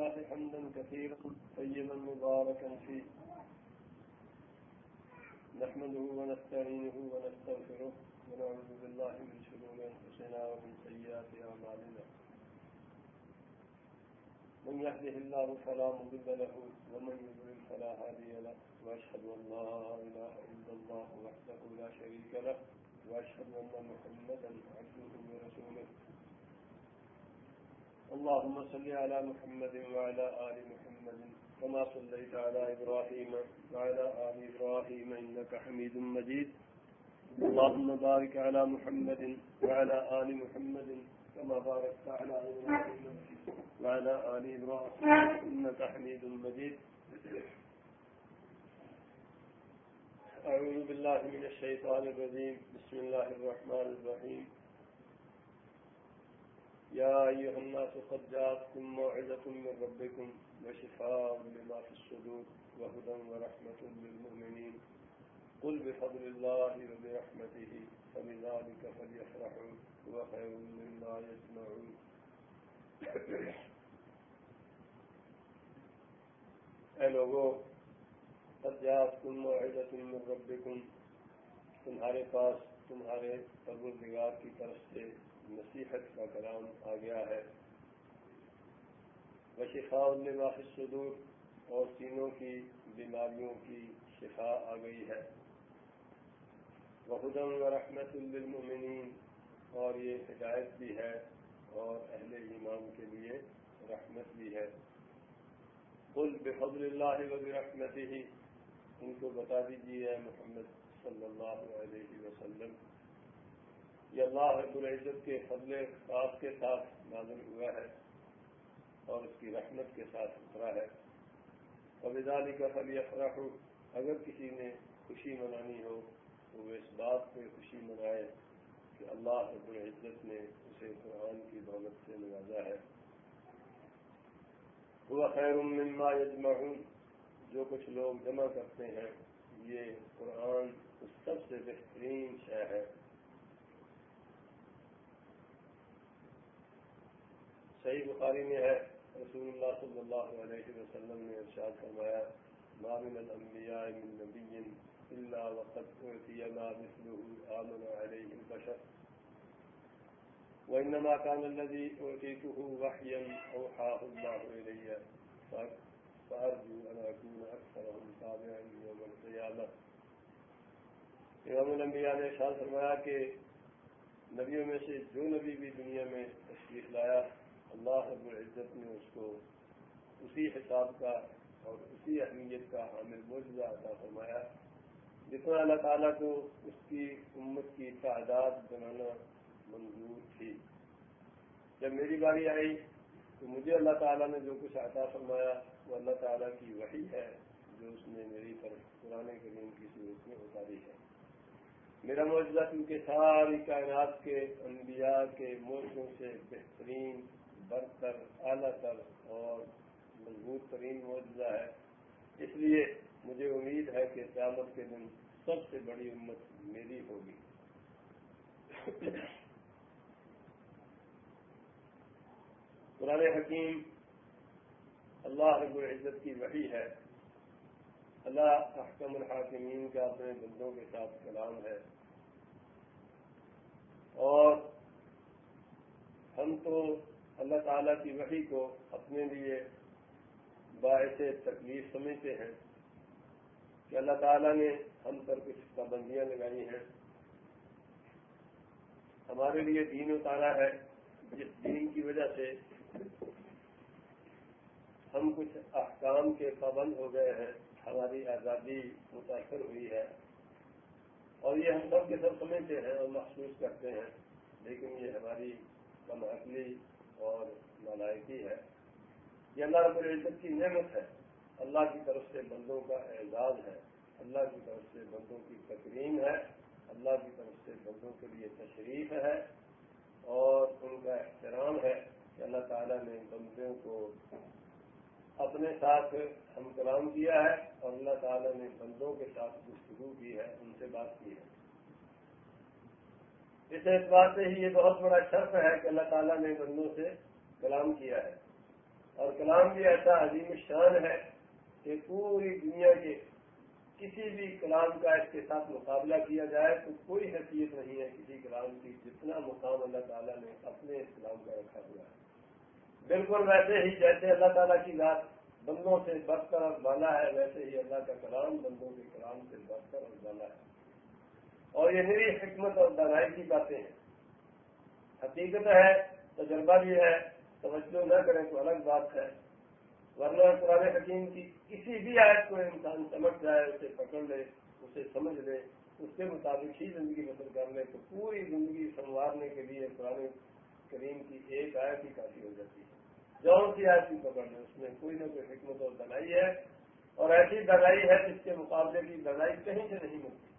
لله حمدا كثيرا طيبا مباركا فيه. نحمده ونستعينه ونستغفره ونعوذ بالله من شرور أنفسنا ومن سيئات أعمالنا. من يهده الله فلا مضل له ومن يضلل فلا هادي له. وأشهد أن لا إله إلا الله وحده لا شريك له. وأشهد أن محمدا عبده ورسوله. اللهم صل على محمد وعلى آل محمد كما صليت على إبراهيم وعلى آل إبراهيم إنك حميد مجيد. اللهم بارك على محمد وعلى آل محمد كما باركت على إبراهيم وعلى آل إبراهيم إنك حميد مجيد. أعوذ بالله من الشيطان الرجيم. بسم الله الرحمن الرحيم. يا أيها الناس قد جاءتكم موعظة من ربكم وشفاء لما في الصدور وهدى ورحمة للمؤمنين. قل بفضل الله وبرحمته فبذلك فليفرحوا هو خير مما يسمعون. اے لوگو قد جاءتكم موعظة من ربكم. تمہارے پاس تمہارے پروردگار کی طرف سے نصیحت کا کلام آ گیا ہے۔ وشفا لما فی اور سینوں کی بیماریوں کی شفا آ گئی ہے۔ وہدم و رحمت للمؤمنین اور یہ ہدایت بھی ہے اور اہل ایمان کے لیے رحمت بھی ہے۔ قل بفضل اللہ و ہی ان کو بتا دیجیے محمد صلی اللہ علیہ وسلم۔ یہ اللہ رب العزت کے فضل خاص کے ساتھ نازل ہوا ہے اور اس کی رحمت کے ساتھ اترا ہے۔ ابدالی کا فلی افراح اگر کسی نے خوشی منانی ہو، تو وہ اس بات پہ خوشی منائے کہ اللہ رب العزت نے اسے قرآن کی دولت سے نوازا ہے۔ وہ خیر مما یجمعون، جو کچھ لوگ جمع کرتے ہیں، یہ قرآن اس سب سے بہترین شے ہے۔ صحیح بخاری میں ہے، رسول اللہ صلی اللہ علیہ وسلم نے ارشاد فرمایا، ما من الانبیاء من نبی الا وقد اعطی ما مثله آمن علیہ البشر. وانما كان الذي اعطيته وحيا اوحاه الله الي فارجو ان اكون اكثرهم تابعا يوم القيامه امام الانبیاء نے ارشاد فرمایا کہ نبیوں میں سے جو نبی بھی دنیا میں تشریف لایا اللہ رب العزت نے اس کو اسی حساب کا اور اسی اہمیت کا حامل موجودہ عطا فرمایا جتنا اللہ تعالیٰ کو اس کی امت کی تعداد بنانا منظور تھی۔ جب میری باری آئی تو مجھے اللہ تعالیٰ نے جو کچھ عطا فرمایا وہ اللہ تعالیٰ کی وحی ہے، جو اس نے میری طرف پرانے کریم کی صورت میں اتاری ہے۔ میرا معجزہ کیونکہ ساری کائنات کے انبیاء کے موجودوں سے بہترین برتر اعلیٰ تر اور مضبوط ترین معجزہ ہے۔ اس لیے مجھے امید ہے کہ قیامت کے دن سب سے بڑی امت میری ہوگی۔ قرآن حکیم اللہ رب العزت کی وحی ہے۔ اللہ احکم الحاکمین کا اپنے بندوں کے ساتھ کلام ہے۔ اور ہم تو اللہ تعالیٰ کی وحی کو اپنے لیے باعث تکلیف سمجھتے ہیں کہ اللہ تعالیٰ نے ہم پر کچھ پابندیاں لگائی ہیں۔ ہمارے لیے دین اتارا ہے۔ جس دین کی وجہ سے ہم کچھ احکام کے پابند ہو گئے ہیں۔ ہماری آزادی متاثر ہوئی ہے۔ اور یہ ہم سب کے سب سمجھتے ہیں اور محسوس کرتے ہیں، لیکن یہ ہماری کم عقلی اور نالائکی ہے۔ یہ اللہ رب العزت کی نعمت ہے۔ اللہ کی طرف سے بندوں کا اعزاز ہے۔ اللہ کی طرف سے بندوں کی تکریم ہے۔ اللہ کی طرف سے بندوں کے لیے تشریف ہے۔ اور ان کا احترام ہے کہ اللہ تعالیٰ نے بندوں کو اپنے ساتھ ہم کلام کیا ہے اور اللہ تعالیٰ نے بندوں کے ساتھ گفتگو کی ہے، ان سے بات کی ہے۔ اس اعتبار سے ہی یہ بہت بڑا شرف ہے کہ اللہ تعالیٰ نے بندوں سے کلام کیا ہے۔ اور کلام بھی ایسا عظیم شان ہے کہ پوری دنیا کے کسی بھی کلام کا اس کے ساتھ مقابلہ کیا جائے تو کوئی حیثیت نہیں ہے کسی کلام کی جتنا مقام اللہ تعالیٰ نے اپنے اس کلام کا رکھا ہوا ہے۔ بالکل ویسے ہی جیسے اللہ تعالیٰ کی ذات بندوں سے بدتر اور بالا ہے، ویسے ہی اللہ کا کلام بندوں کے کلام سے بدتر اور بالا ہے۔ اور یہ میری حکمت اور دنائی کی باتیں ہیں۔ حقیقت ہے، تجربہ بھی ہے، توجہ نہ کریں تو الگ بات ہے۔ ورنہ قرآن حکیم کی کسی بھی آیت کو انسان سمجھ جائے، اسے پکڑ لے، اسے سمجھ لے، اس کے مطابق ہی زندگی بسر کر لے تو پوری زندگی سنوارنے کے لیے قرآن کریم کی ایک آیت ہی کافی ہو جاتی ہے۔ جون سی آیت بھی پکڑ لے، اس میں کوئی نہ کوئی حکمت اور دلائی ہے۔ اور ایسی دلائی ہے جس کے مقابلے کی دلائی کہیں سے نہیں ملتی۔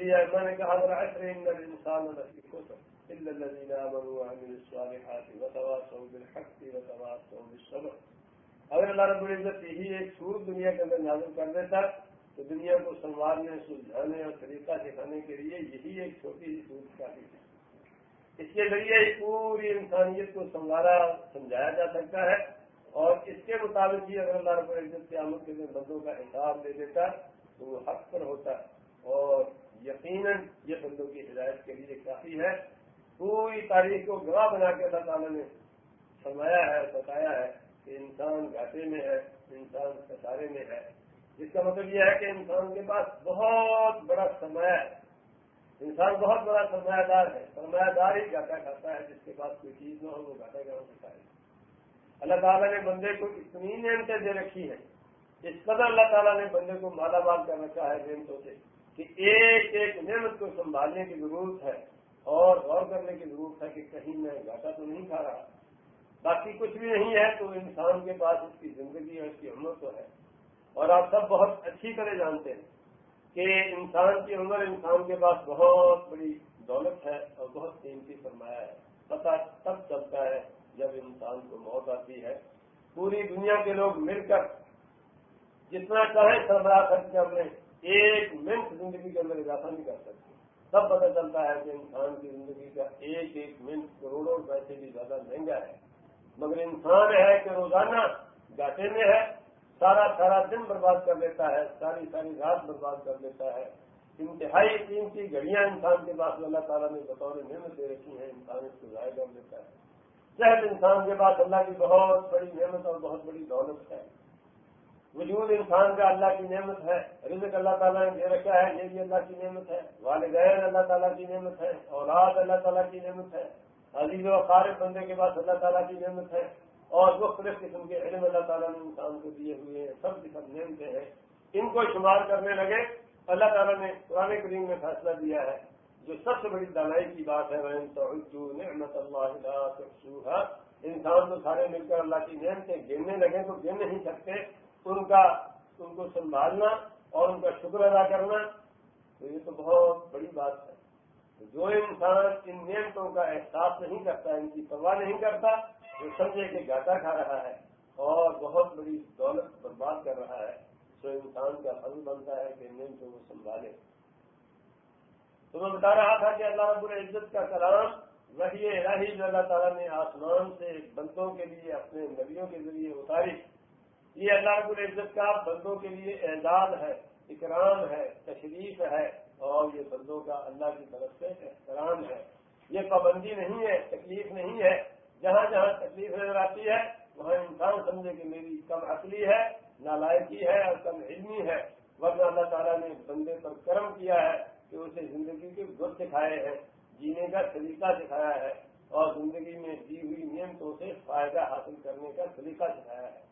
اسی لیے میں نے کہا انسان کو سکتا إلا الذين آمنوا وعملوا الصالحات وتواصوا بالحق وتواصوا بالصبر. اگر اللہ رب العزت یہی ایک سور دنیا کے اندر نازل کر دیتا، تو دنیا کو سنوارنے، سلجھانے اور طریقہ سکھانے کے لیے یہی ایک چھوٹی سی سور کافی ہے اس کے ذریعے پوری انسانیت کو سنوارا، سمجھایا جا سکتا ہے۔ اور اس کے مطابق ہی اگر اللہ رب العزت کے آمد کے دن بندوں کا حساب دے دیتا، تو وہ حق پر ہوتا اور یقیناً یہ بندوں کی ہدایت کے لیے کافی ہے۔ پوری تاریخ کو گواہ بنا کے اللہ تعالیٰ نے فرمایا ہے، بتایا ہے کہ انسان گھاٹے میں ہے، انسان کسارے میں ہے۔ جس کا مطلب یہ ہے کہ انسان کے پاس بہت بڑا سرمایہ ہے۔ انسان بہت بڑا سرمایہ دار ہے۔ سرمایہ دار ہی گھاٹا کھاتا ہے، جس کے پاس کوئی چیز نہ ہو، وہ گھاٹا کہاں سکتا ہے اللہ تعالیٰ نے بندے کو اتنی نعمتیں دے رکھی ہیں۔ اس قدر اللہ تعالیٰ نے بندے کو مالا مال کر رکھا ہے نعمتوں سے۔ کہ ایک ایک نعمت کو سنبھالنے کی ضرورت ہے اور غور کرنے کی ضرورت ہے کہ کہیں میں گھاٹا تو نہیں کھا رہا۔ باقی کچھ بھی نہیں ہے تو انسان کے پاس اس کی زندگی اور اس کی عمر تو ہے۔ اور آپ سب بہت اچھی طرح جانتے ہیں کہ انسان کی عمر انسان کے پاس بہت بڑی دولت ہے اور بہت قیمتی فرمایا ہے۔ پتہ تب چلتا ہے جب انسان کو موت آتی ہے۔ پوری دنیا کے لوگ مل کر جتنا چاہے سربراہ خرچ کر لیں۔ ایک منٹ زندگی کے اندر اضافہ نہیں کر سکتے۔ تب پتہ چلتا ہے کہ انسان کی زندگی کا ایک ایک منٹ کروڑوں روپئے سے بھی زیادہ مہنگا ہے۔ مگر انسان ہے کہ روزانہ گاٹے میں ہے، سارا سارا دن برباد کر لیتا ہے، ساری ساری رات برباد کر لیتا ہے۔ انتہائی قیمتی گھڑیاں انسان کے پاس اللہ تعالیٰ نے بطور نعمت دے رکھی ہیں، انسان اس کو ضائع کر لیتا ہے۔ صحت انسان کے پاس اللہ کی بہت بڑی نعمت اور بہت بڑی دولت ہے۔ وجود انسان کا اللہ کی نعمت ہے، رزق اللہ تعالیٰ نے دے رکھا ہے یہ بھی اللہ کی نعمت ہے، والدین اللہ تعالیٰ کی نعمت ہے، اولاد اللہ تعالیٰ کی نعمت ہے، عزیز و خارف بندے کے پاس اللہ تعالیٰ کی نعمت ہے، اور مختلف قسم کے علم اللہ تعالیٰ نے انسان کو دیے ہوئے ہیں، سب کی سب نعمتیں ہیں۔ ان کو شمار کرنے لگے، اللہ تعالیٰ نے پرانے کریم میں فیصلہ دیا ہے، جو سب سے بڑی دانائی کی بات ہے نعمت اللہ انسان تو سارے مل کر اللہ کی نعمتیں گننے لگے تو گن نہیں سکتے ان کا ان کو سنبھالنا اور ان کا شکر ادا کرنا، تو یہ تو بہت بڑی بات ہے۔ جو انسان ان نعمتوں کا احساس نہیں کرتا، ان کی پرواہ نہیں کرتا، وہ سمجھے کہ گاٹا کھا رہا ہے اور بہت بڑی دولت برباد کر رہا ہے، تو انسان کا فل بنتا ہے کہ نعمتوں کو سنبھالے۔ تو میں بتا رہا تھا کہ اللہ رب العزت کا کلام وہی الہی جو اللہ تعالیٰ نے آسمان سے بندوں کے لیے، اپنے نبیوں کے ذریعے اتاری۔ یہ اللہ رب العزت کا بندوں کے لیے اعزاز ہے، اکرام ہے، تشریف ہے اور یہ بندوں کا اللہ کی طرف سے احترام ہے۔ یہ پابندی نہیں ہے، تکلیف نہیں ہے۔ جہاں جہاں تکلیف نظر آتی ہے، وہاں انسان سمجھے کہ میری کم عقلی ہے، نالائکی ہے اور کم علمی ہے۔ ورنہ اللہ تعالیٰ نے بندے پر کرم کیا ہے کہ اسے زندگی کے گر سکھائے ہیں، جینے کا طریقہ سکھایا ہے اور زندگی میں دی ہوئی نعمتوں سے فائدہ حاصل کرنے کا طریقہ سکھایا ہے۔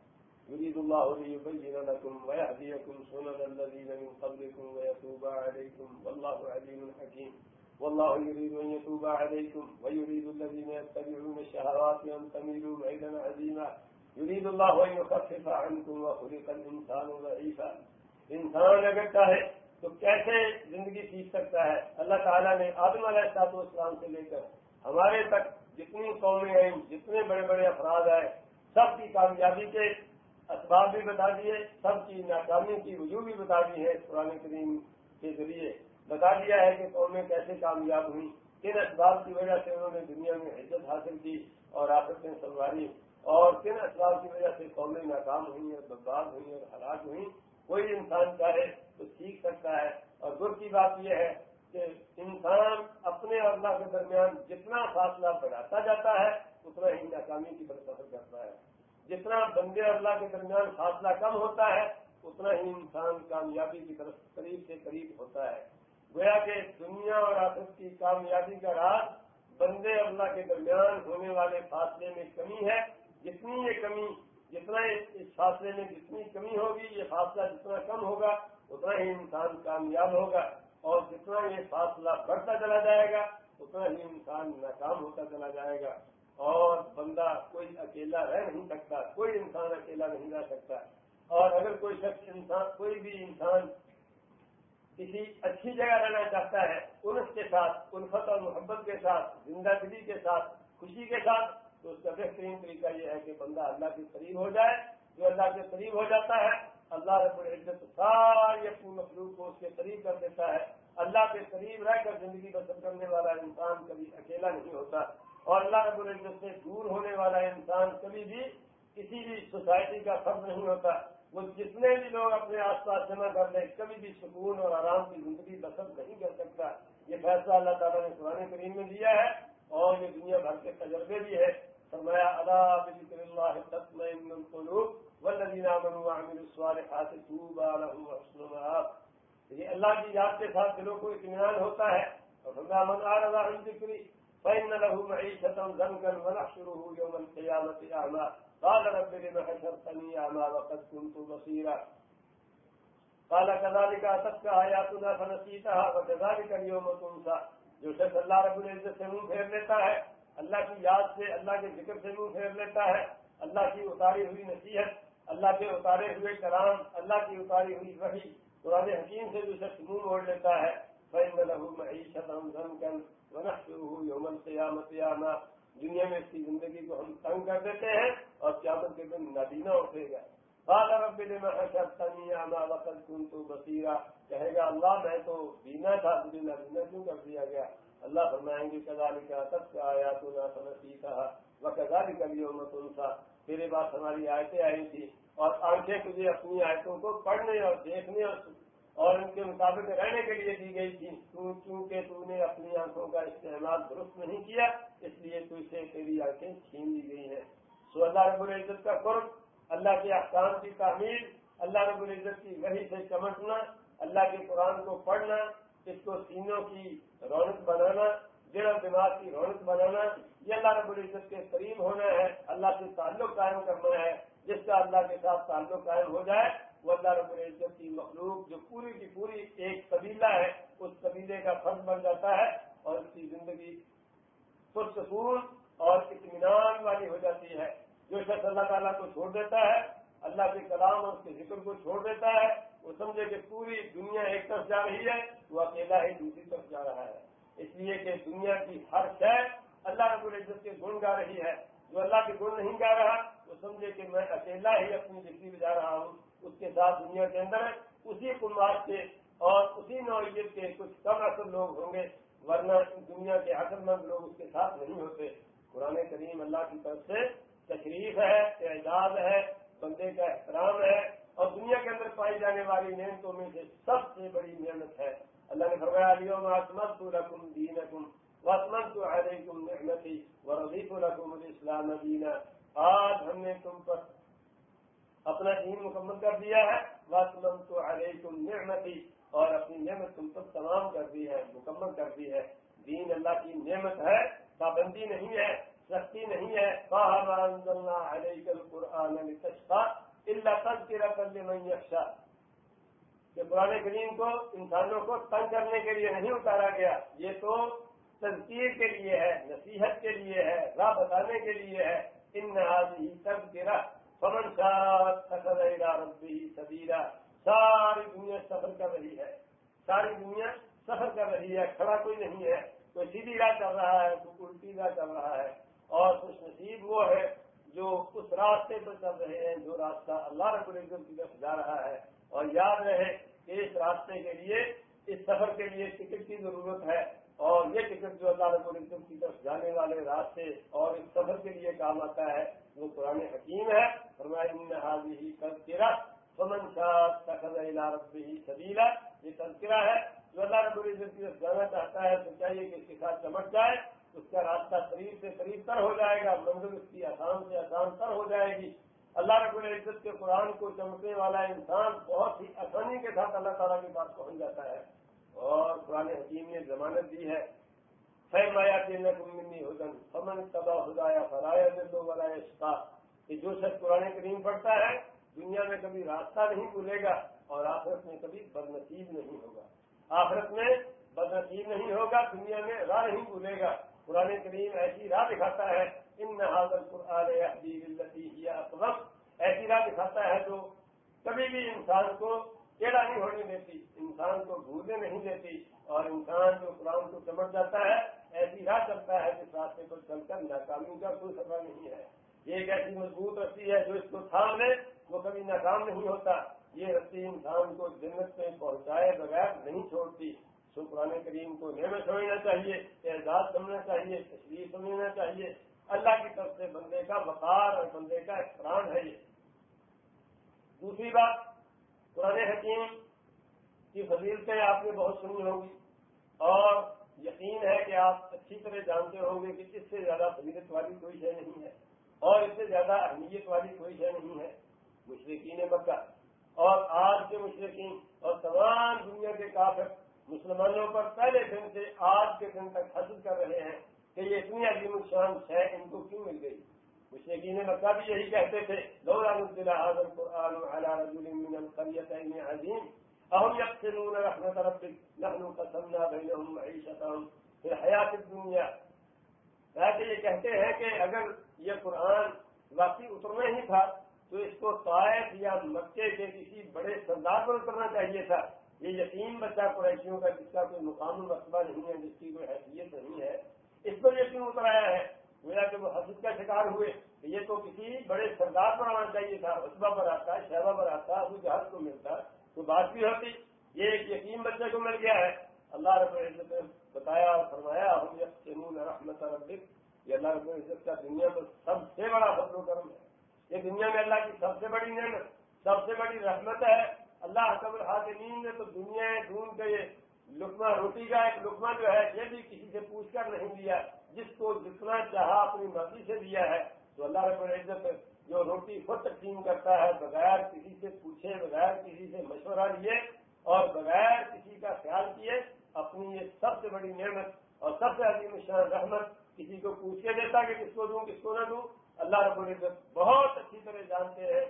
يريد الله ليبين لكم ويهديكم سنن الذين من قبلكم ويتوب عليكم والله عليم حكيم. والله يريد أن يتوب عليكم ويريد الذين يتبعون الشهوات أن تميلوا ميلا عظيما. يريد الله أن يخفف عنكم وخلق الإنسان ضعيفا. انسان اگر چاہے تو کیسے زندگی سیکھ سکتا ہے؟ اللہ تعالیٰ نے آدم علیہ السلاط اسلام سے لے کر ہمارے تک جتنی قومیں ہیں جتنے بڑے بڑے افراد ہیں سب کی کامیابی کے اسباب بھی بتا دیے، سب کی ناکامی کی وجوہ بھی بتا دی ہے قرآن کریم کے ذریعے۔ بتا دیا ہے کہ قومیں کیسے کامیاب ہوئی۔ کن اسباب کی وجہ سے انہوں نے دنیا میں عزت حاصل کی اور آپس میں سنواری۔ اور کن اسباب کی وجہ سے قومیں ناکام ہوئی اور برباد ہوئی اور ہلاک ہوئی۔ کوئی انسان چاہے تو سیکھ سکتا ہے۔ اور گر کی بات یہ ہے کہ انسان اپنے اور اللہ کے درمیان جتنا فاصلہ بڑھاتا جاتا ہے، اتنا ہی ناکامی کی طرف سفر کرتا ہے۔ جتنا بندے اللہ کے درمیان فاصلہ کم ہوتا ہے، اتنا ہی انسان کامیابی کی طرف قریب سے قریب ہوتا ہے۔ گویا کہ دنیا اور آخرت کی کامیابی کا راز بندے اللہ کے درمیان ہونے والے فاصلے میں کمی ہے۔ جتنی یہ کمی، جتنا اس فاصلے میں جتنی کمی ہوگی، یہ فاصلہ جتنا کم ہوگا، اتنا ہی انسان کامیاب ہوگا۔ اور جتنا یہ فاصلہ بڑھتا چلا جائے گا، اتنا ہی انسان ناکام ہوتا چلا جائے گا۔ اور بندہ کوئی اکیلا رہ نہیں سکتا، کوئی انسان اکیلا نہیں رہ سکتا۔ اور اگر کوئی شخص انسان، کوئی بھی انسان کسی اچھی جگہ رہنا چاہتا ہے، انس کے ساتھ، الفت اور محبت کے ساتھ، زندہ دلی کے ساتھ، خوشی کے ساتھ، تو اس کا بہترین طریقہ یہ ہے کہ بندہ اللہ کے قریب ہو جائے۔ جو اللہ کے قریب ہو جاتا ہے، اللہ رب العزت ساری اپنی مخلوق کو اس کے قریب کر دیتا ہے۔ اللہ کے قریب رہ کر زندگی بسر کرنے والا انسان کبھی اکیلا نہیں ہوتا۔ اور اللہ رب العزت سے دور ہونے والا انسان کبھی بھی کسی بھی سوسائٹی کا فرض نہیں ہوتا۔ وہ جتنے بھی لوگ اپنے آس پاس جمع کر لیں، کبھی بھی سکون اور آرام کی زندگی بسر نہیں کر سکتا۔ یہ فیصلہ اللہ تعالیٰ نے قرآن کریم میں دیا ہے اور یہ دنیا بھر کے تجربے بھی ہے۔ فرمایا اللہ اللہ تطمئن القلوب والذین آمنوا وعملوا الصالحات لهم وحسن مآب۔ یہ اللہ کی یاد کے ساتھ دلوں کو اطمینان ہوتا ہے۔ اور فرمایا، من اعرض عن ذکری فإن له معيشة ضنكا ونحشره يوم القيامة أعمى قال رب لم حشرتني أعمى وقد كنت بصيرا قال كذلك أتتك آياتنا فنسيتها وكذلك اليوم تنسى جو شخص اللہ رب العزت سے منہ پھیر لیتا ہے، اللہ کی یاد سے، اللہ کے ذکر سے منہ پھیر لیتا ہے، اللہ کی اتاری ہوئی نصیحت، اللہ کے اتارے ہوئے کلام، اللہ کی اتاری ہوئی وحی، قرآن حکیم سے جو شخص منہ موڑ لیتا ہے، فإن له معيشة ضنكا ونحشره يوم القيامة أعمى دنیا میں اس کی زندگی کو ہم تنگ کر دیتے ہیں اور قیامت کے دن نابینا اٹھے گا۔ قال رب لما حشرتني اعمى وقد كنت بصيرا۔ کہے گا اللہ، میں تو بینا تھا، مجھے نابینا کیوں کر دیا گیا؟ اللہ فرمائیں گے كذلك اتت آياتنا فنسيتها وكذلك اليوم تنسى تیرے بات ہماری آیتیں آئی تھی اور آنکھیں تجھے اپنی آیتوں کو پڑھنے اور دیکھنے اور اور ان کے مطابق رہنے کے لیے دی گئی تھی۔ کیونکہ تو نے اپنی آنکھوں کا استعمال درست نہیں کیا، اس لیے تو اسے تیری آنکھیں چھین دی گئی ہیں۔ سو اللہ رب العزت کا قرب، اللہ کے احکام کی تعمیر اللہ رب العزت کی وحی سے چمٹنا، اللہ کے قرآن کو پڑھنا، اس کو سینوں کی رونق بنانا دل و دماغ کی رونق بنانا، یہ اللہ رب العزت کے قریب ہونا ہے، اللہ سے تعلق قائم کرنا ہے، جس کا اللہ کے ساتھ تعلق قائم ہو جائے۔ وہ اللہ رب العزت کی مخلوق جو پوری کی پوری ایک قبیلہ ہے، اس قبیلے کا فرض بن جاتا ہے اور اس کی زندگی پرسکون اور اطمینان والی ہو جاتی ہے۔ جو شخص اللہ تعالیٰ کو چھوڑ دیتا ہے، اللہ کے کلام اور اس کے ذکر کو چھوڑ دیتا ہے، وہ سمجھے کہ پوری دنیا ایک طرف جا رہی ہے، وہ اکیلا ہی دوسری طرف جا رہا ہے۔ اس لیے کہ دنیا کی ہر شہر اللہ رب العزت کے گن گا رہی ہے۔ جو اللہ کے گن نہیں گا رہا، وہ سمجھے کہ میں اکیلا ہی اپنی زندگی میں جا رہا ہوں۔ اس کے ساتھ دنیا کے اندر اسی کمار کے اور اسی نوعیت کے کچھ کم اصل لوگ ہوں گے، ورنہ دنیا کے عقل مند لوگ اس کے ساتھ نہیں ہوتے۔ قرآن کریم اللہ کی طرف سے تشریف ہے اعجاز ہے، بندے کا احترام ہے اور دنیا کے اندر پائی جانے والی نعمتوں میں سے سب سے بڑی نعمت ہے۔ اللہ نے فرمایا علیہ واسمت رقم دین رقم واسمت علیکم نعمتی ورضیف رقم الاسلام دینا آج ہم نے تم پر اپنا دین مکمل کر دیا ہے۔ واسلم تو علیکم نعمتی اور اپنی نعمت تم پر تمام کر دی ہے، مکمل کر دی ہے۔ دین اللہ کی نعمت ہے، پابندی نہیں ہے، سختی نہیں ہے۔ کہ پرانے کریم کو انسانوں کو تنگ کرنے کے لیے نہیں اتارا گیا، یہ تو تنقید کے لیے ہے، نصیحت کے لیے ہے، راہ بتانے کے لیے ہے۔ ان نہ تذکرہ فمن ربی سبیرا ساری دنیا سفر کر رہی ہے۔ ساری دنیا سفر کر رہی ہے، کھڑا کوئی نہیں ہے۔ کوئی سیدھی راہ چل رہا ہے، کوئی الٹی راہ چل رہا ہے۔ اور خوش نصیب وہ ہے جو اس راستے پر چل رہے ہیں، جو راستہ اللہ رب العزت کی طرف جا رہا ہے۔ اور یاد رہے کہ اس راستے کے لیے، اس سفر کے لیے ٹکٹ کی ضرورت ہے۔ اور یہ ٹکٹ جو اللہ رب العزت کی طرف جانے والے راستے اور اس سفر کے لیے کام آتا ہے، وہ قرآن حکیم ہے۔ فرمایا حاضی تذکرہ سمن شاہ تخذ رب ہی سبیلا۔ یہ تذکرہ ہے۔ جو اللہ رب العزت کی طرف جانا چاہتا ہے، تو چاہیے کہ اس کے ساتھ چمک جائے، اس کا راستہ قریب سے قریب تر ہو جائے گا، منزل اس کی آسان سے آسان تر ہو جائے گی۔ اللہ رب العزت کے قرآن کو چمکنے والا انسان بہت ہی آسانی کے ساتھ اللہ تعالیٰ کے پاس پہنچ جاتا ہے۔ اور قرآن حکیم نے ضمانت دی ہے۔ خیر مایا کے نقمنی حسن خدایا فرایا دلو والا کہ جو شخص قرآن کریم پڑھتا ہے، دنیا میں کبھی راستہ نہیں بھولے گا اور آخرت میں کبھی بد نصیب نہیں ہوگا۔ آخرت میں بد نصیب نہیں ہوگا، دنیا میں راہ نہیں بھولے گا۔ قرآن کریم ایسی راہ دکھاتا ہے ان نہ قرآن ایسی راہ دکھاتا ہے جو کبھی بھی انسان کو ٹیڑھا نہیں ہونے دیتی، انسان کو بھولنے نہیں دیتی اور انسان جو قرآن کو سمجھ جاتا ہے، ایسی راہ چلتا ہے جس راستے کو چل کر ناکامی کا کوئی خطرہ نہیں ہے۔ یہ ایک ایسی مضبوط رسی ہے جو اس کو تھام لے وہ کبھی ناکام نہیں ہوتا۔ یہ رسی انسان کو جنت میں پہنچائے بغیر نہیں چھوڑتی۔ سو قرآن کریم کو نعمت سمجھنا چاہیے، اعزاز سمجھنا چاہیے، تشریح سمجھنا چاہیے۔ اللہ کی طرف سے بندے کا وقار اور بندے کا احترام ہے یہ۔ دوسری بات قرآن حکیم کی فضیلتیں آپ نے بہت سنی ہوگی اور یقین ہے کہ آپ اچھی طرح جانتے ہوں گے کہ اس سے زیادہ فضیلت والی کوئی شے نہیں ہے اور اس سے زیادہ اہمیت والی کوئی شے نہیں ہے مشرقین مکہ اور آج کے مشرقین اور تمام دنیا کے کافر مسلمانوں پر پہلے دن سے آج کے دن تک حاصل کر رہے ہیں کہ یہ اتنی عظیم شان ہے ان کو کیوں مل گئی؟ مشرقین مکہ بھی یہی کہتے تھے دورہ نزل هذا القرآن على رجل من القريتين عظيم. أهم يقتلون رحمة ربك؟ نحن قسمنا بينهم معيشتهم في الحياة الدنيا. ایسے یہ کہتے ہیں کہ اگر یہ قرآن واقعی اترنا ہی تھا، تو اس کو طائف یا مکے کے کسی بڑے سردار پر اترنا چاہیے تھا. یہ یقین بچہ قریشیوں کا جس کا کوئی مقام مرتبہ نہیں ہے، جس کی کوئی حیثیت نہیں ہے، اس پر یہ کیوں اترایا ہے؟ گویا کہ وہ حسد کا شکار ہوئے کہ یہ تو کسی بڑے سردار پر آنا چاہیے تھا اسبا پر آتا، شہبہ پر آتا، ابو جہاز کو ملتا، تو بات بھی ہوتی۔ یہ ایک یقین بچے کو مل گیا ہے۔ اللہ رب العزت نے بتایا اور فرمایا، ہم یقین رحمت ربک، یہ اللہ رب العزت کا دنیا میں سب سے بڑا فضل و کرم ہے۔ یہ دنیا میں اللہ کی سب سے بڑی نعمت، سب سے بڑی رحمت ہے۔ اللہ حکم الحاظمین نے تو دنیا ڈھونڈ کے یہ لکما روٹی کا ایک لکما جو ہے، یہ بھی کسی سے پوچھ کر نہیں دیا جس کو جتنا چاہا اپنی مرضی سے دیا ہے تو اللہ رب العزت جو روٹی خود تقسیم کرتا ہے، بغیر کسی سے پوچھے، بغیر کسی سے مشورہ لیے اور بغیر کسی کا خیال کیے، اپنی یہ سب سے بڑی نعمت اور سب سے عظیم شان رحمت کسی کو پوچھ کے دیتا کہ کس کو دوں، کس کو نہ دوں، اللہ رب العزت بہت اچھی طرح جانتے ہیں،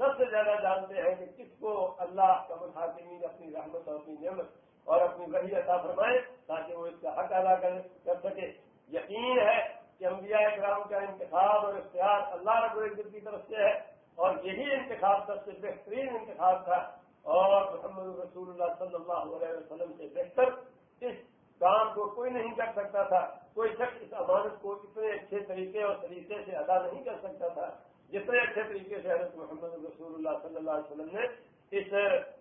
سب سے زیادہ جانتے ہیں کہ کس کو اللہ قبل حاکمین اپنی رحمت اور اپنی نعمت اور اپنی وحی عطا فرمائے تاکہ وہ اس کا حق ادا کر سکے۔ یقین ہے کہ انبیاء اکرام کا انتخاب اور اختیار اللہ رب العزت کی طرف سے ہے اور یہی انتخاب سب سے بہترین انتخاب تھا اور محمد رسول اللہ صلی اللہ علیہ وسلم سے بہتر اس کام کو کوئی نہیں کر سکتا تھا۔ کوئی شخص اس امانت کو اتنے اچھے طریقے اور طریقے سے ادا نہیں کر سکتا تھا جتنے اچھے طریقے سے حضرت محمد رسول اللہ صلی اللہ علیہ وسلم نے اس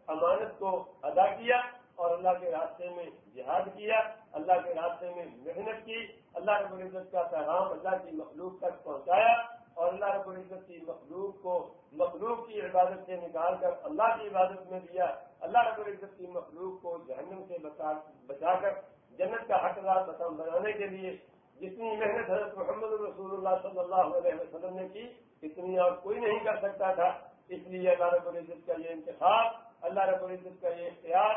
امانت کو ادا کیا اور اللہ کے راستے میں جہاد کیا، اللہ کے راستے میں محنت کی اللہ رب العزت کا پیغام اللہ کی مخلوق تک پہنچایا اور اللہ رب العزت کی مخلوق کو مخلوق کی عبادت سے نکال کر اللہ کی عبادت میں دیا اللہ رب العزت کی مخلوق کو جہنم سے بچا کر جنت کا حقدار رقم بنانے کے لیے جتنی محنت حضرت محمد رسول اللہ صلی اللہ علیہ وسلم نے کی، اتنی اور کوئی نہیں کر سکتا تھا۔ اس لیے اللہ رب العزت کا یہ انتخاب، اللہ رب العزت کا یہ اختیار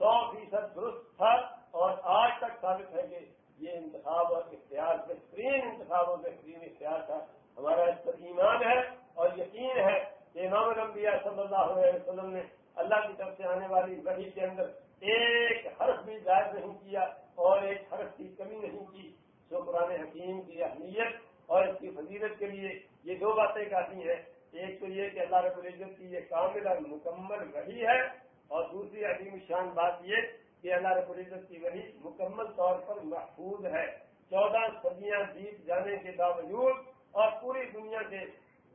سو فیصد درست تھا اور آج تک ثابت ہے کہ یہ انتخاب اور اختیار بہترین انتخاب اور بہترین اختیار تھا۔ ہمارا اس پر ایمان ہے اور یقین ہے کہ امام الانبیاء صلی اللہ علیہ وسلم نے اللہ کی طرف سے آنے والی وحی کے اندر ایک حرف بھی ظاہر نہیں کیا اور ایک حرف کی کمی نہیں کی۔ سو قرآن حکیم کی اہمیت اور اس کی فضیلت کے لیے یہ دو باتیں کافی ہیں۔ ایک تو یہ کہ اللہ رب العزت کی یہ کامل اور مکمل وحی ہے اور دوسری عظیم شان بات یہ کہ اللہ رب العزت کی وحی مکمل طور پر محفوظ ہے۔ چودہ صدیاں بیت جانے کے باوجود اور پوری دنیا کے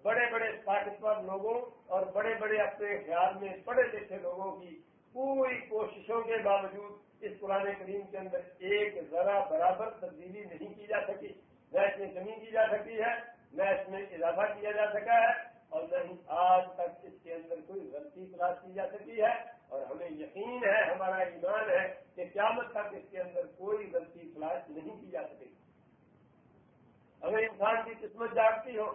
بڑے بڑے طاقتور لوگوں اور بڑے بڑے اپنے خیال میں پڑھے لکھے لوگوں کی پوری کوششوں کے باوجود اس قرآن کریم کے اندر ایک ذرا برابر تبدیلی نہیں کی جا سکی نہ اس میں کمی کی جا سکی ہے نہ اس میں اضافہ کیا جا سکا ہے اور نہ ہی آج تک اس کے اندر کوئی غلطی تلاش کی جا سکی ہے اور ہمیں یقین ہے ہمارا ایمان ہے کہ قیامت تک اس کے اندر کوئی غلطی تلاش نہیں کی جا سکے گی اگر انسان کی قسمت جاگتی ہو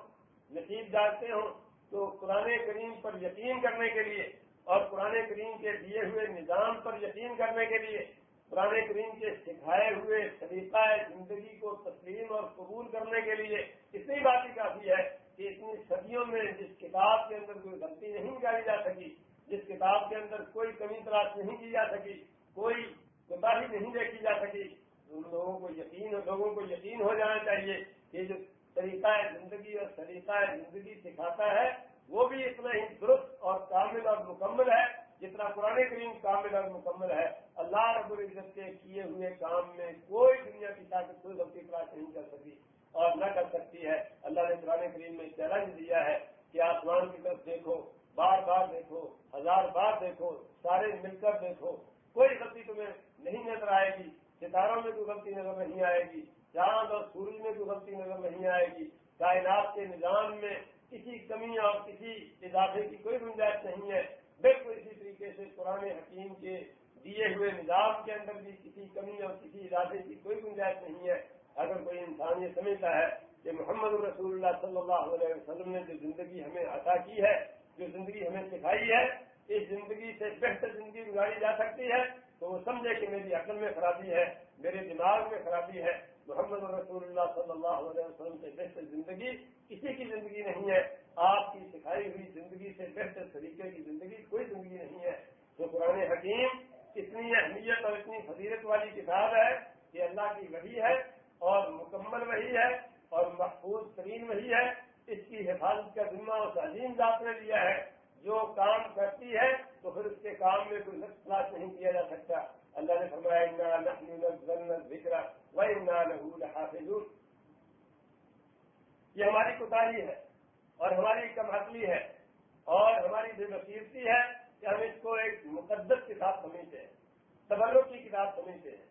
نصیب جاگتے ہوں تو قرآن کریم پر یقین کرنے کے لیے اور قرآن کریم کے دیے ہوئے نظام پر یقین کرنے کے لیے قرآن کریم کے سکھائے ہوئے طریقہ زندگی کو تسلیم اور قبول کرنے کے لیے اتنی بات ہی کافی ہے کہ اتنی صدیوں میں جس کتاب کے اندر کوئی غلطی نہیں نکالی جا سکی جس کتاب کے اندر کوئی کمی تلاش نہیں کی جا سکی کوئی گمراہی نہیں دیکھی جا سکی ان لوگوں کو یقین لوگوں کو یقین ہو جانا چاہیے کہ جو طریقہ زندگی اور طریقہ زندگی سکھاتا ہے، وہ بھی اتنا ہی درست اور کامل اور مکمل ہے جتنا قرآن کریم کامل اور مکمل ہے۔ اللہ رب العزت کے کیے ہوئے کام میں کوئی دنیا کی طاقت، کوئی غلطی تلاش نہیں کر سکتی اور نہ کر سکتی ہے۔ اللہ نے قرآن کریم میں چیلنج دیا ہے کہ آسمان کی طرف دیکھو، بار بار دیکھو، ہزار بار دیکھو، سارے مل کر دیکھو۔ کوئی غلطی تمہیں نہیں نظر آئے گی، ستاروں میں کوئی غلطی نظر نہیں آئے گی۔ چاند اور سورج میں کوئی غلطی نظر نہیں آئے گی، کائنات کے نظام میں کسی کمی اور کسی اضافے کی کوئی گنجائش نہیں ہے۔ بالکل اسی طریقے سے قرآن حکیم کے دیے ہوئے نظام کے اندر بھی کسی کمی اور کسی ارادے کی کوئی گنجائش نہیں ہے۔ اگر کوئی انسان یہ سمجھتا ہے کہ محمد رسول اللہ صلی اللہ علیہ وسلم نے جو زندگی ہمیں عطا کی ہے، جو زندگی ہمیں سکھائی ہے، اس زندگی سے بہتر زندگی گزاری جا سکتی ہے، تو وہ سمجھے کہ میری عقل میں خرابی ہے، میرے دماغ میں خرابی ہے محمد رسول اللہ صلی اللہ علیہ وسلم سے بہتر زندگی کسی کی زندگی نہیں ہے۔ آپ کی سکھائی ہوئی زندگی سے بہتر طریقے کی زندگی کوئی زندگی نہیں ہے۔ تو قرآن حکیم اتنی اہمیت اور اتنی فضیلت والی کتاب ہے کہ اللہ کی وہی ہے اور مکمل وہی ہے اور محفوظ ترین وہی ہے۔ اس کی حفاظت کا ذمہ اس عظیم ذات نے لیا ہے۔ جو کام کرتی ہے تو پھر اس کے کام میں کوئی تلاش نہیں کیا جا سکتا۔ اللہ نے فرمایا ذکر یہ ہماری کوتاہی ہے اور ہماری کم عقلی ہے اور ہماری بے بصیرتی ہے کہ ہم اس کو ایک مقدس کتاب سمجھتے ہیں تبروں کی کتاب سمجھتے ہیں،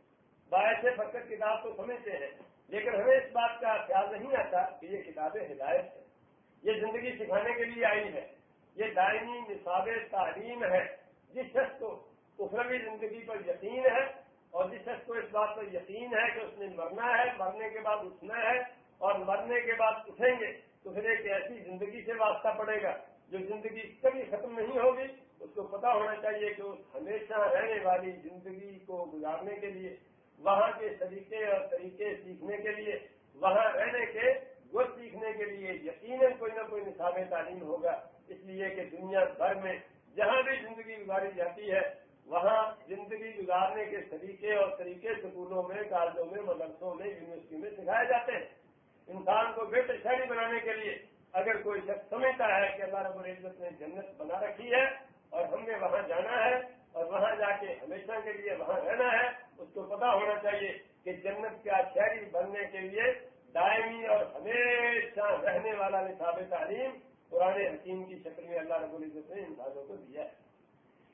باعث فکر کتاب تو سمجھتے ہیں، لیکن ہمیں اس بات کا خیال نہیں آتا کہ یہ کتابیں ہدایت ہے یہ زندگی سکھانے کے لیے آئی ہے یہ دائمی نصاب تعلیم ہے جس شخص کو اخروی زندگی پر یقین ہے اور جس شخص کو اس بات پر یقین ہے کہ اس نے مرنا ہے، مرنے کے بعد اٹھنا ہے اور مرنے کے بعد اٹھیں گے، تو پھر ایک ایسی زندگی سے واسطہ پڑے گا جو زندگی کبھی ختم نہیں ہوگی۔ اس کو پتا ہونا چاہیے کہ اس ہمیشہ رہنے والی زندگی کو گزارنے کے لیے، وہاں کے طریقے اور طریقے سیکھنے کے لیے، وہاں رہنے کے وہ سیکھنے کے لیے یقیناً کوئی نہ کوئی نصاب تعلیم ہوگا۔ اس لیے کہ دنیا بھر میں جہاں بھی زندگی گزاری جاتی ہے وہاں زندگی گزارنے کے طریقے اور طریقے اسکولوں میں، کالجوں میں، مدرسوں میں، یونیورسٹی میں سکھائے جاتے ہیں۔ انسان کو بہتر شہری بنانے کے لیے اگر کوئی شخص سمجھتا ہے کہ اللہ رب العزت نے جنت بنا رکھی ہے اور ہم نے وہاں جانا ہے اور وہاں جا کے ہمیشہ کے لیے وہاں رہنا ہے، اس کو پتا ہونا چاہیے کہ جنت کا شہری بننے کے لیے دائمی اور ہمیشہ رہنے والا نصاب تعلیم قرآن حکیم کی شکل میں اللہ رب العزت نے انسانوں کو دیا ہے۔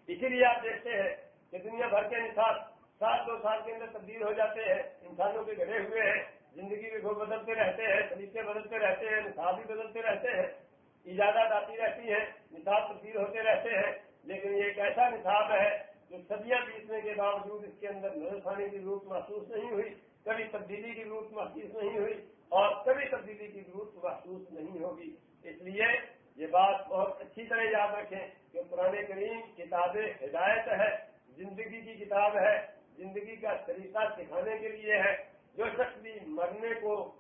اسی لیے آپ دیکھتے ہیں کہ دنیا بھر کے نصاب سات دو سال کے اندر تبدیل ہو جاتے ہیں، انسانوں کے گھرے ہوئے ہیں، زندگی میں گھر بدلتے رہتے ہیں، طریقے بدلتے رہتے ہیں، نصاب بھی بدلتے رہتے ہیں، ایجادات آتی رہتی ہیں، نصاب تبدیل ہوتے رہتے ہیں، لیکن یہ ایک ایسا نصاب ہے جو صدیاں بیتنے کے باوجود اس کے اندر نظر خانے کی ضرورت محسوس نہیں ہوئی، کبھی تبدیلی کی ضرورت محسوس نہیں ہوئی اور کبھی تبدیلی کی ضرورت محسوس نہیں ہوگی۔ اس لیے یہ بات بہت اچھی طرح یاد رکھیں۔ کہ قرآن کریم کتاب ہدایت ہے، زندگی کی کتاب ہے، زندگی کا طریقہ سکھانے کے لیے ہے، جو شخص بھی مرنے کو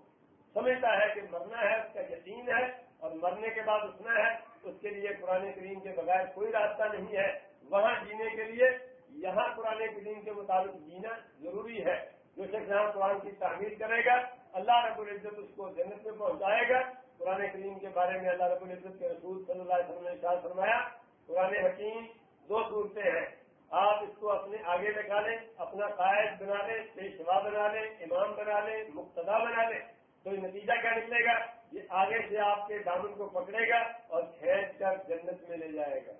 سمجھتا ہے کہ مرنا ہے، اس کا یقین ہے اور مرنے کے بعد اٹھنا ہے، اس کے لیے قرآن کریم کے بغیر کوئی راستہ نہیں ہے۔ وہاں جینے کے لیے یہاں قرآن کریم کے مطابق جینا ضروری ہے۔ جو شخص یہاں قرآن کی تعمیر کرے گا، اللہ رب العزت اس کو جنت میں پہنچائے گا۔ قرآن کریم کے بارے میں اللہ رب العزت کے رسول صلی اللہ علیہ وسلم نے فرمایا قرآن حکیم دو صورتیں ہیں۔ آپ اس کو اپنے آگے لگا لیں، اپنا قائد بنا لیں پیشوا بنا لیں، امام بنا لیں، مقتدا بنا لیں۔ تو یہ نتیجہ کیا نکلے گا؟ یہ آگے سے آپ کے دامن کو پکڑے گا اور کھینچ کر جنت میں لے جائے گا۔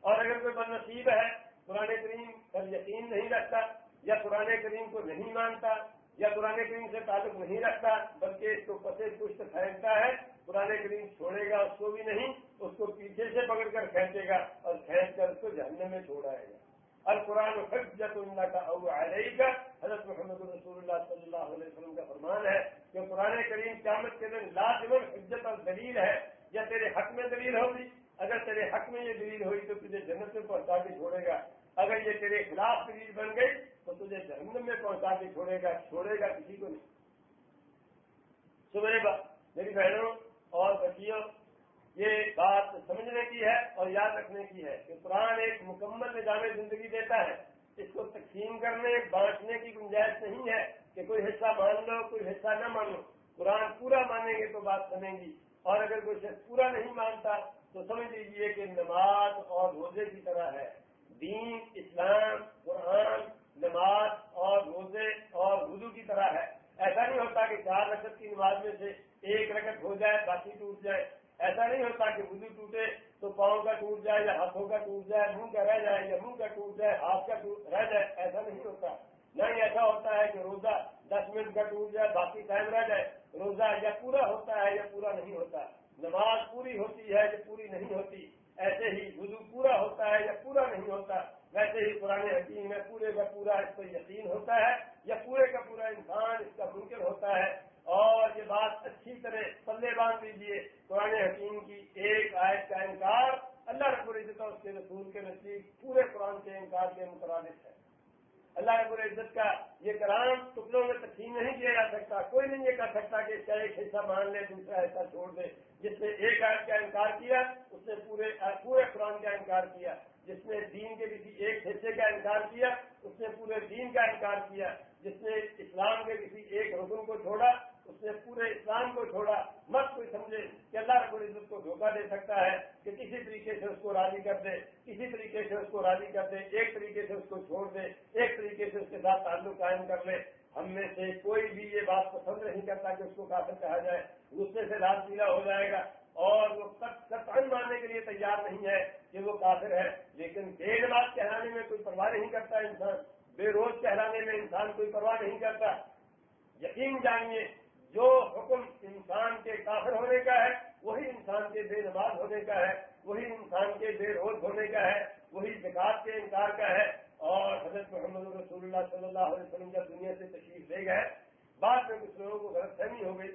اور اگر کوئی بد نصیب ہے، قرآن کریم پر یقین نہیں رکھتا یا قرآن کریم کو نہیں مانتا یا قرآن کریم سے تعلق نہیں رکھتا، بلکہ اس کو پتے پشت پھینکتا ہے، قرآن کریم چھوڑے گا، اس کو بھی نہیں۔ اس کو پیچھے سے پکڑ کر کھینچے گا اور کھینچ کر اس کو جھرنے میں چھوڑائے گا۔ اور قرآن حجت اللہ کا ابو علیہ کا حضرت محمد رسول اللہ صلی اللہ علیہ وسلم کا فرمان ہے کہ قرآن کریم قیامت کے دن لازمن حجت اور دلیل ہے، یا تیرے حق میں دلیل ہوگی۔ اگر تیرے حق میں یہ دلیل ہوئی تو تجھے جنت میں پہنچا کے چھوڑے گا۔ اگر یہ تیرے خلاف دلیل بن گئی تو تجھے جہنم میں پہنچا کے چھوڑے گا چھوڑے گا کسی کو نہیں۔ صبح میری بہنوں اور بچیوں یہ بات سمجھنے کی ہے اور یاد رکھنے کی ہے کہ قرآن ایک مکمل نظام زندگی دیتا ہے۔ اس کو تقسیم کرنے، بانٹنے کی گنجائش نہیں ہے کہ کوئی حصہ مان لو، کوئی حصہ نہ مانو۔ قرآن پورا مانیں گے تو بات سمیں گی۔ اور اگر کوئی شخص پورا نہیں مانتا تو سمجھ لیجیے کہ نماز اور روزے کی طرح ہے۔ دین، اسلام، قرآن، نماز اور روزے اور وضو کی طرح ہے۔ ایسا نہیں ہوتا کہ چار رقط کی نماز میں سے ایک رکت ہو جائے، باقی ٹوٹ جائے۔ ایسا نہیں ہوتا کہ وضو ٹوٹے تو پاؤں کا ٹوٹ جائے یا ہاتھوں کا ٹوٹ جائے، منہ کا رہ جائے یا منہ کا ٹوٹ جائے، ہاتھ کا رہ جائے، ایسا نہیں ہوتا۔ نہیں ایسا ہوتا ہے کہ روزہ دس منٹ کا ٹوٹ جائے، باقی ٹائم رہ جائے۔ روزہ یا پورا ہوتا ہے یا پورا نہیں ہوتا۔ نماز پوری ہوتی ہے یا پوری نہیں ہوتی۔ ایسے ہی وضو پورا ہوتا ہے یا پورا نہیں ہوتا۔ ویسے ہی پرانے حکیم میں پورے کا پورا اس پر یقین ہوتا ہے یا پورے کا پورا انسان اس کا ممکن ہوتا ہے۔ اور یہ بات اچھی طرح پلے باندھ لیجیے قرآن حکیم کی ایک آیت کا انکار اللہ رب العزت اور اس کے رسول کے نزدیک پورے قرآن کے انکار کے مترادف ہے۔ اللہ رب العزت کا یہ کرام ٹکڑوں میں تقسیم نہیں کیا جا سکتا، کوئی نہیں یہ کہہ سکتا کہ اس کا ایک حصہ مان لے، دوسرا حصہ چھوڑ دے۔ جس نے ایک آیت کا انکار کیا، اس نے پورے پورے قرآن کا انکار کیا۔ جس نے دین کے کسی ایک حصے کا انکار کیا، اس نے پورے دین کا انکار کیا جس نے اسلام کے کسی ایک رکن کو چھوڑا اس نے پورے اسلام کو چھوڑا مت کوئی سمجھے کہ اللہ رب العزت کو سکتا ہے کہ کسی طریقے سے اس کو راضی کر دے، کسی طریقے سے اس کو راضی کر دے، ایک طریقے سے اس کو چھوڑ دے، ایک طریقے سے اس کے ساتھ تعلق قائم کر لے۔ ہم میں سے کوئی بھی یہ بات پسند نہیں کرتا کہ اس کو کافر کہا جائے غصے سے لال پیلا ہو جائے گا اور وہ ستن ماننے کے لیے تیار نہیں ہے کہ وہ کافر ہے لیکن بے نماز کہلانے میں کوئی پرواہ نہیں کرتا انسان بے روز کہلانے میں انسان کوئی پرواہ نہیں کرتا یقین جانیے جو حکم انسان کے کافر ہونے کا ہے وہی انسان کے بے نماز ہونے کا ہے وہی انسان کے بے روز ہونے کا ہے وہی زکات کے انکار کا ہے اور حضرت محمد رسول اللہ صلی اللہ علیہ وسلم جب دنیا سے تشریف لے گئے بعد میں کچھ لوگوں کو غلط فہمی ہو گئی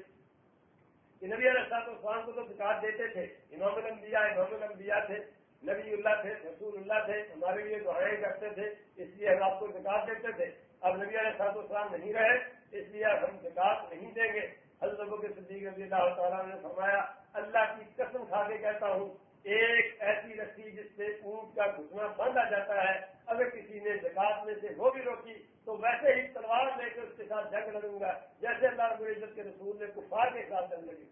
کہ نبی علیہ السلام کو تو زکات دیتے تھے امام الانبیاء امام الانبیاء تھے نبی اللہ تھے رسول اللہ تھے ہمارے لیے دعائیں کرتے تھے اس لیے ہم آپ کو زکات دیتے تھے اب نبی علیہ صاحب السلام نہیں رہے اس لیے اب ہم زکات نہیں دیں گے حضرت کے صدیق رضی اللہ تعالیٰ نے فرمایا اللہ کی قسم کھا کے کہتا ہوں ایک ایسی رسی جس سے اونٹ کا گھٹنا باندھا جاتا ہے اگر کسی نے زکات میں سے وہ بھی روکی تو ویسے ہی تلوار لے کے اس کے ساتھ جنگ لڑوں گا، جیسے اللہ رب العزت کے رسول نے کفار کے ساتھ جنگ لگی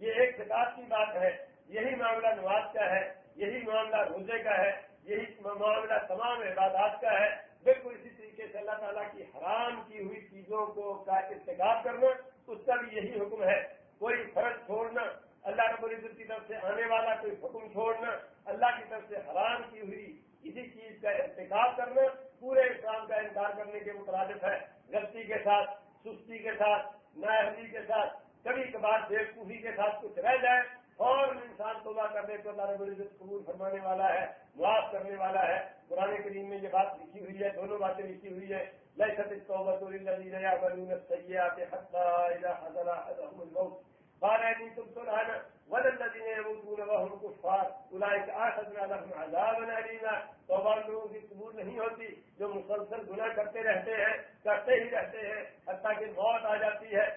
یہ ایک زکات کی بات ہے، یہی معاملہ نواز کا ہے، یہی معاملہ روزے کا ہے، یہی معاملہ تمام عبادات کا ہے۔ بالکل اسی طریقے سے اللہ تعالیٰ کی حرام کی ہوئی چیزوں کو کا انتخاب کرنا، اس کا بھی یہی حکم ہے۔ کوئی فرض چھوڑنا، اللہ رب العزت کی طرف سے آنے والا کوئی حکم چھوڑنا، اللہ کی طرف سے حرام کی ہوئی کسی چیز کا انتخاب کرنا پورے اسلام کا انکار کرنے کے مترادف ہے۔ غلطی کے ساتھ، سستی کے ساتھ، نااہلی کے ساتھ، کبھی کبھار بے کے ساتھ کچھ رہ جائے، اور انسان توبہ کرنے کو اللہ رب العزت قبول فرمانے والا ہے، معاف کرنے والا ہے۔ قرآن کریم میں یہ بات لکھی ہوئی ہے، دونوں باتیں لکھی ہوئی ہے نہیں تم تو رہنا ودن توبہ لوگوں کی قبول نہیں ہوتی. جو مسلسل گناہ کرتے رہتے ہیں، کرتے ہی رہتے ہیں، حتیٰ کہ موت آ جاتی ہے۔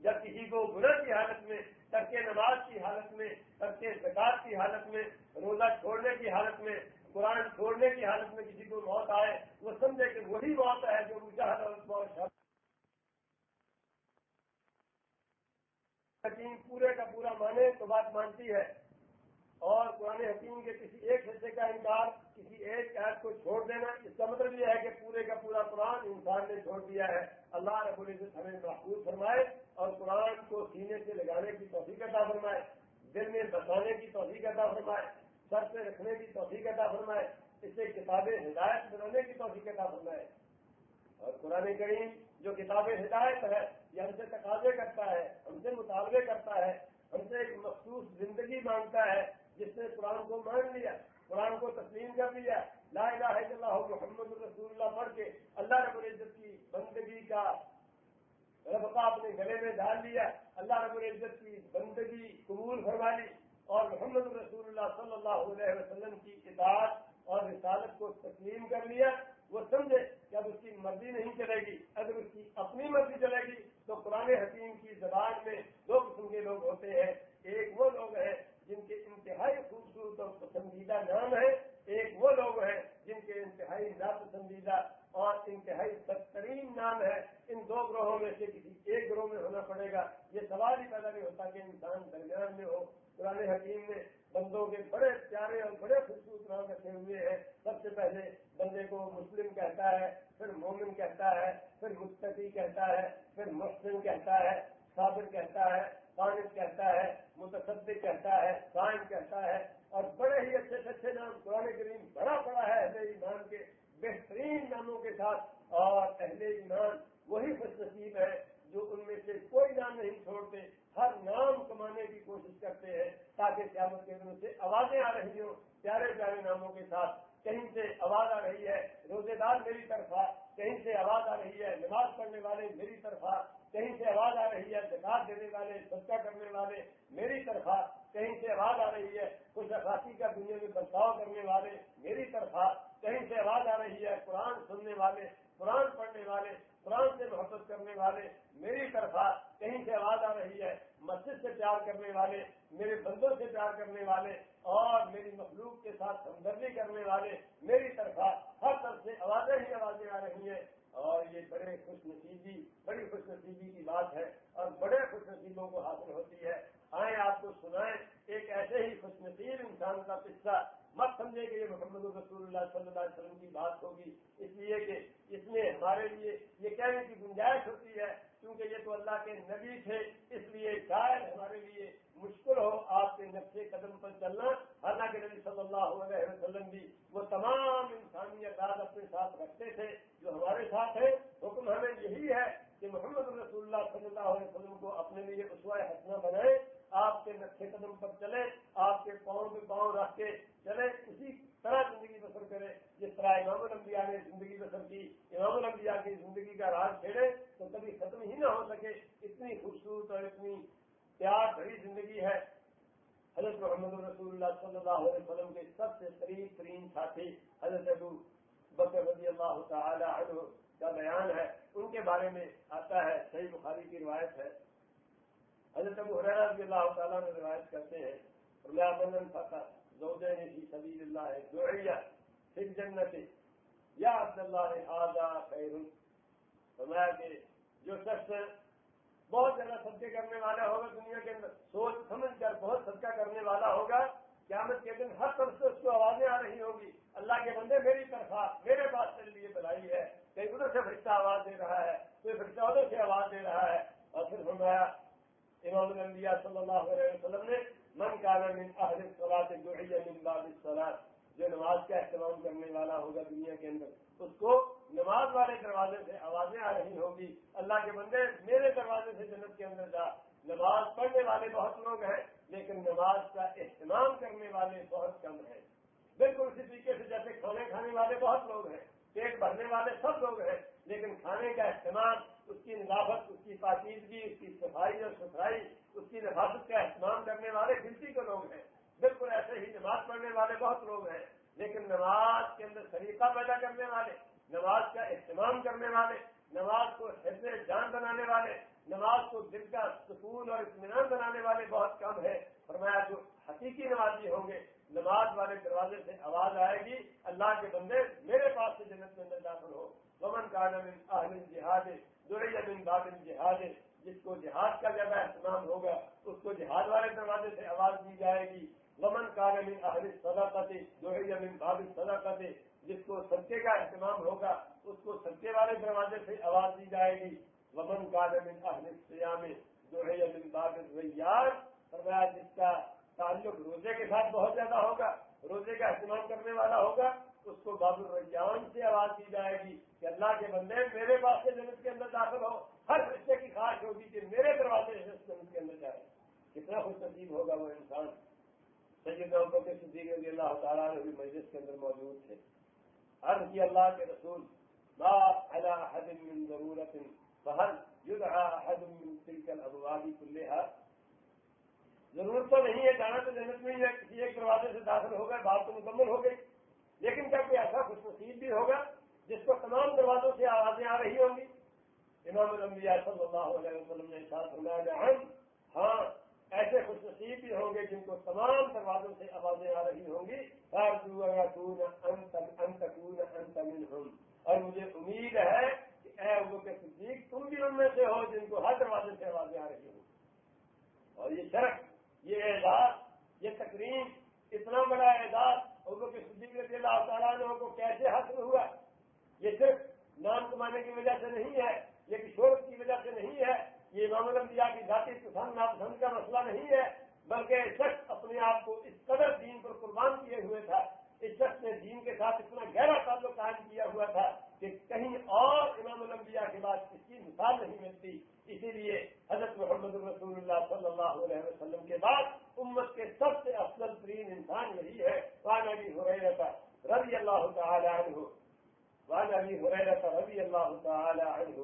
جب کسی کو گنر کی حالت میں، ترک نماز کی حالت میں، ترک زکات کی حالت میں، روزہ چھوڑنے کی حالت میں، قرآن چھوڑنے کی حالت میں کسی کو موت آئے، وہ سمجھے کہ وہی موت ہے جو حکیم پورے کا پورا مانے تو بات مانتی ہے۔ اور قرآن حکیم کے کسی ایک حصے کا انکار، کسی ایک ایپ کو چھوڑ دینا، اس کا مطلب یہ ہے کہ پورے کا پورا قرآن انسان نے چھوڑ دیا ہے۔ اللہ رب العزت ہمیں محفوظ فرمائے اور قرآن کو سینے سے لگانے کی توفیق عطا فرمائے، دل میں بسانے کی توفیق عطا فرمائے، سر سے رکھنے کی توفیق عطا فرمائے اسے کتاب ہدایت بنانے کی توفیق عطا فرمائے۔ اور قرآن کریم جو کتاب ہدایت ہے یہ ہم سے تقاضے کرتا ہے ہم سے مطالبے کرتا ہے ہم سے ایک مخصوص زندگی مانگتا ہے، جس نے قرآن کو مان لیا، قرآن کو تسلیم کر لیا لا الہ الا اللہ محمد رسول اللہ پڑھ کے اللہ رب العزت کی بندگی کا ربقہ اپنے گلے میں ڈال لیا، اللہ رب العزت کی بندگی قبول فرما لی اور محمد رسول اللہ صلی اللہ علیہ وسلم کی اطاعت اور رسالت کو تسلیم کر لیا۔ وہ سمجھے کہ اب اس کی مرضی نہیں چلے گی۔ اگر اس کی اپنی مرضی چلے گی، تو قرآن حکیم کی زبان میں دو قسم کے لوگ ہوتے ہیں۔ ایک وہ لوگ ہیں جن کے انتہائی خوبصورت اور پسندیدہ نام ہے ایک وہ لوگ ہیں جن کے انتہائی ناپسندیدہ اور انتہائی بدترین نام ہے ان دو گروہوں میں سے کسی ایک گروہ میں ہونا پڑے گا۔ یہ سوال ہی پیدا نہیں ہوتا کہ انسان درمیان میں ہو۔ قرآن حکیم میں بندوں کے بڑے پیارے اور بڑے خوبصورت نام رکھے ہوئے ہیں۔ سب سے پہلے بندے کو مسلم کہتا ہے، پھر مومن کہتا ہے، پھر مستقی کہتا ہے، پھر مسلم کہتا ہے، صابر کہتا ہے قانب کہتا ہے، متصدق کہتا ہے، قائم کہتا ہے۔ اور بڑے ہی اچھے سے اچھے نام قرآن کریم بڑا بڑا ہے اہل ایمان کے بہترین ناموں کے ساتھ، اور اہل ایمان وہی خوش نصیب ہے جو ان میں سے کوئی نام نہیں چھوڑتے، ہر نام کمانے کی کوشش کرتے ہیں تاکہ قیامت کے دنوں سے آوازیں آ رہی ہوں، پیارے پیارے ناموں کے ساتھ۔ کہیں سے آواز آ رہی ہے، روزے دار میری طرف کہیں سے آواز آ رہی ہے، نماز پڑھنے والے میری طرف کہیں سے آواز آ رہی ہے، زکات دینے والے، صدقہ کرنے والے میری طرف کہیں سے آواز آ رہی ہے کچھ اخاصی کا دنیا میں برتاؤ کرنے والے میری طرف کہیں سے آواز آ رہی ہے، قرآن سننے والے، قرآن پڑھنے والے، قرآن سے محبت کرنے والے، میری طرف کہیں سے آواز آ رہی ہے، مسجد سے پیار کرنے والے، میرے بندوں سے پیار کرنے والے اور میری مخلوق کے ساتھ ہمدردی کرنے والے، میری طرف ہر طرف سے آوازیں ہی آوازیں آ رہی ہیں۔ اور یہ بڑے خوش نصیبی، بڑی خوش نصیبی کی بات ہے اور بڑے خوش نصیبوں کو حاصل ہوتی ہے۔ آئیں آپ کو سنائیں، ایک ایسے ہی خوش نصیب انسان کا قصہ۔ مت سمجھے کہ یہ محمد رسول اللہ صلی اللہ علیہ وسلم کی بات ہوگی۔ اس لیے کہ اس میں ہمارے لیے یہ کہنے کی گنجائش ہوتی ہے، کیونکہ یہ تو اللہ کے نبی تھے، اس لیے شاید ہمارے لیے مشکل ہو آپ کے نقشے قدم پر چلنا۔ حالانکہ نبی صلی اللہ علیہ وسلم بھی وہ تمام انسانیت اپنے ساتھ رکھتے تھے، جو ہمارے ساتھ ہے حکم ہمیں یہی ہے کہ محمد رسول اللہ صلی اللہ علیہ وسلم کو اپنے لیے اسوائے ہنسنا بنائے آپ کے نقشے قدم پر چلے، آپ کے پاؤں پہ پاؤں رکھ کے چلے، اسی طرح زندگی بسر کرے، جس طرح امام الانبیاء نے زندگی بسر کی، امام الانبیاء کی زندگی کا راز چھیڑے، تو کبھی ختم ہی نہ ہو سکے۔ اتنی خوبصورت اور اتنی پیار بھری زندگی ہے۔ حضرت محمد رسول اللہ صلی اللہ علیہ وسلم کے سب سے قریب ترین ساتھی حضرت ابو بکر رضی اللہ تعالی عنہ کا بیان ہے۔ ان کے بارے میں آتا ہے، صحیح بخاری کی روایت ہے۔ حضرت ابو رضی اللہ تعالیٰ نے روایت کرتے ہیں سبیل اللہ پھر جنت یا عبد اللہ خیر۔ فرمایا کہ جو شخص بہت زیادہ صدقے کرنے والا ہوگا دنیا کے اندر، سوچ سمجھ کر بہت صدقہ کرنے والا ہوگا، قیامت کے دن ہر طرف سے اس کو آوازیں آ رہی ہوگی، اللہ کے بندے میری طرف میرے پاس چل لیے بلائی ہے، کہیں ادھر سے فرشتہ آواز دے رہا ہے، کوئی فرشتہ ادھر سے آواز دے رہا ہے۔ اور پھر فرمایا امام الانبیاء صلی اللہ علیہ وسلم نے من کا جو نماز کا اہتمام کرنے والا ہوگا دنیا کے اندر، اس کو نماز والے دروازے سے آوازیں آ رہی ہوگی۔ اللہ کے بندے میرے دروازے سے جنت کے اندر جا۔ نماز پڑھنے والے بہت لوگ ہیں، لیکن نماز کا اہتمام کرنے والے بہت کم ہیں۔ بالکل اسی طریقے سے جیسے کھانے کھانے والے بہت لوگ ہیں، پیٹ بھرنے والے سب لوگ ہیں۔ لیکن کھانے کا اہتمام اس کی نظافت، اس کی پاکیزگی، اس کی صفائی اور ستھرائی، اس کی نفاست کا اہتمام کرنے والے گنتی کے لوگ ہیں۔ بالکل ایسے ہی نماز پڑھنے والے بہت لوگ ہیں، لیکن نماز کے اندر طریقہ پیدا کرنے والے، نماز کا اہتمام کرنے والے، نماز کو حفظ جان بنانے والے، نماز کو دل کا سکون اور اطمینان بنانے والے بہت کم ہے فرمایا جو حقیقی نمازی ہوں گے، نماز والے دروازے سے آواز آئے گی، اللہ کے بندے میرے پاس سے جنت کے اندر داخل ہو۔ ومن کا نم جہاد دورین بابن جہاد جس کو جہاد کا زیادہ اہتمام ہوگا، اس کو جہاد والے دروازے سے آواز دی جائے گی۔ ومن کا نم اہل صداقت دورین بابن صداقت جس کو سچے کا اہتمام ہوگا، اس کو سچے والے دروازے سے آواز دی جائے گی۔ ومن کا نم اہل سیام دورین بابن ریاض فرمایا جس کا تعلق روزے کے ساتھ بہت زیادہ ہوگا، روزے کا اہتمام کرنے والا ہوگا، اس کو باب الرجان سے آواز دی جائے گی۔ کہ اللہ کے بندے میرے پاس سے جنت کے اندر داخل ہو، ہر رشتے کی خواہش ہوگی کہ میرے دروازے سے جنت کے اندر جائے۔ کتنا خوش نصیب ہوگا وہ انسان۔ سید کے صدیق رضی اللہ تعالیٰ نے بھی مجلس کے اندر موجود تھے۔ عرض کی اللہ کے رسول ما على احد من ضرورت فهل يدعى احد من تلك الابواب كلها? ضرورت تو نہیں ہے، جانا تو جنت میں کسی ایک دروازے سے داخل ہو گئے، بات تو مکمل ہو گئی۔ لیکن کیا کوئی ایسا خوش نصیب بھی ہوگا؟ جس کو تمام دروازوں سے آوازیں آ رہی ہوں گی۔ امام الانبیاء صلی اللہ علیہ وسلم نے ساتھ فرمایا ہم ہاں ایسے خوش نصیب بھی ہوں گے جن کو تمام دروازوں سے آوازیں آ رہی ہوں گی۔ اور مجھے امید ہے کہ اے ابو کے صدیق، تم بھی ان میں سے ہو جن کو ہر دروازے سے آوازیں آ رہی ہوں۔ اور یہ شرک، یہ اعزاز، یہ تقریب اتنا بڑا اعزاز ابو کے صدیق رضی اللہ تعالیٰ کو کیسے حاصل ہوا؟ یہ صرف نام کمانے کی وجہ سے نہیں ہے، یہ کشور کی وجہ سے نہیں ہے، یہ امام الانبیاء کی ذاتی پسند ناپسند کا مسئلہ نہیں ہے، بلکہ شخص اپنے آپ کو اس قدر دین پر قربان کیے ہوئے تھا، اس شخص نے دین کے ساتھ اتنا گہرا تعلق قائم کیا ہوا تھا کہ کہیں اور امام الانبیاء کے بعد اس کی مثال نہیں ملتی۔ اسی لیے حضرت محمد رسول اللہ صلی اللہ علیہ وسلم کے بعد امت کے سب سے افضل ترین انسان یہی ہے وانبی ہو رہے رضی اللہ تعالی عنہ۔ وانبی ہو رہے تھا رضی اللہ تعالی عنہ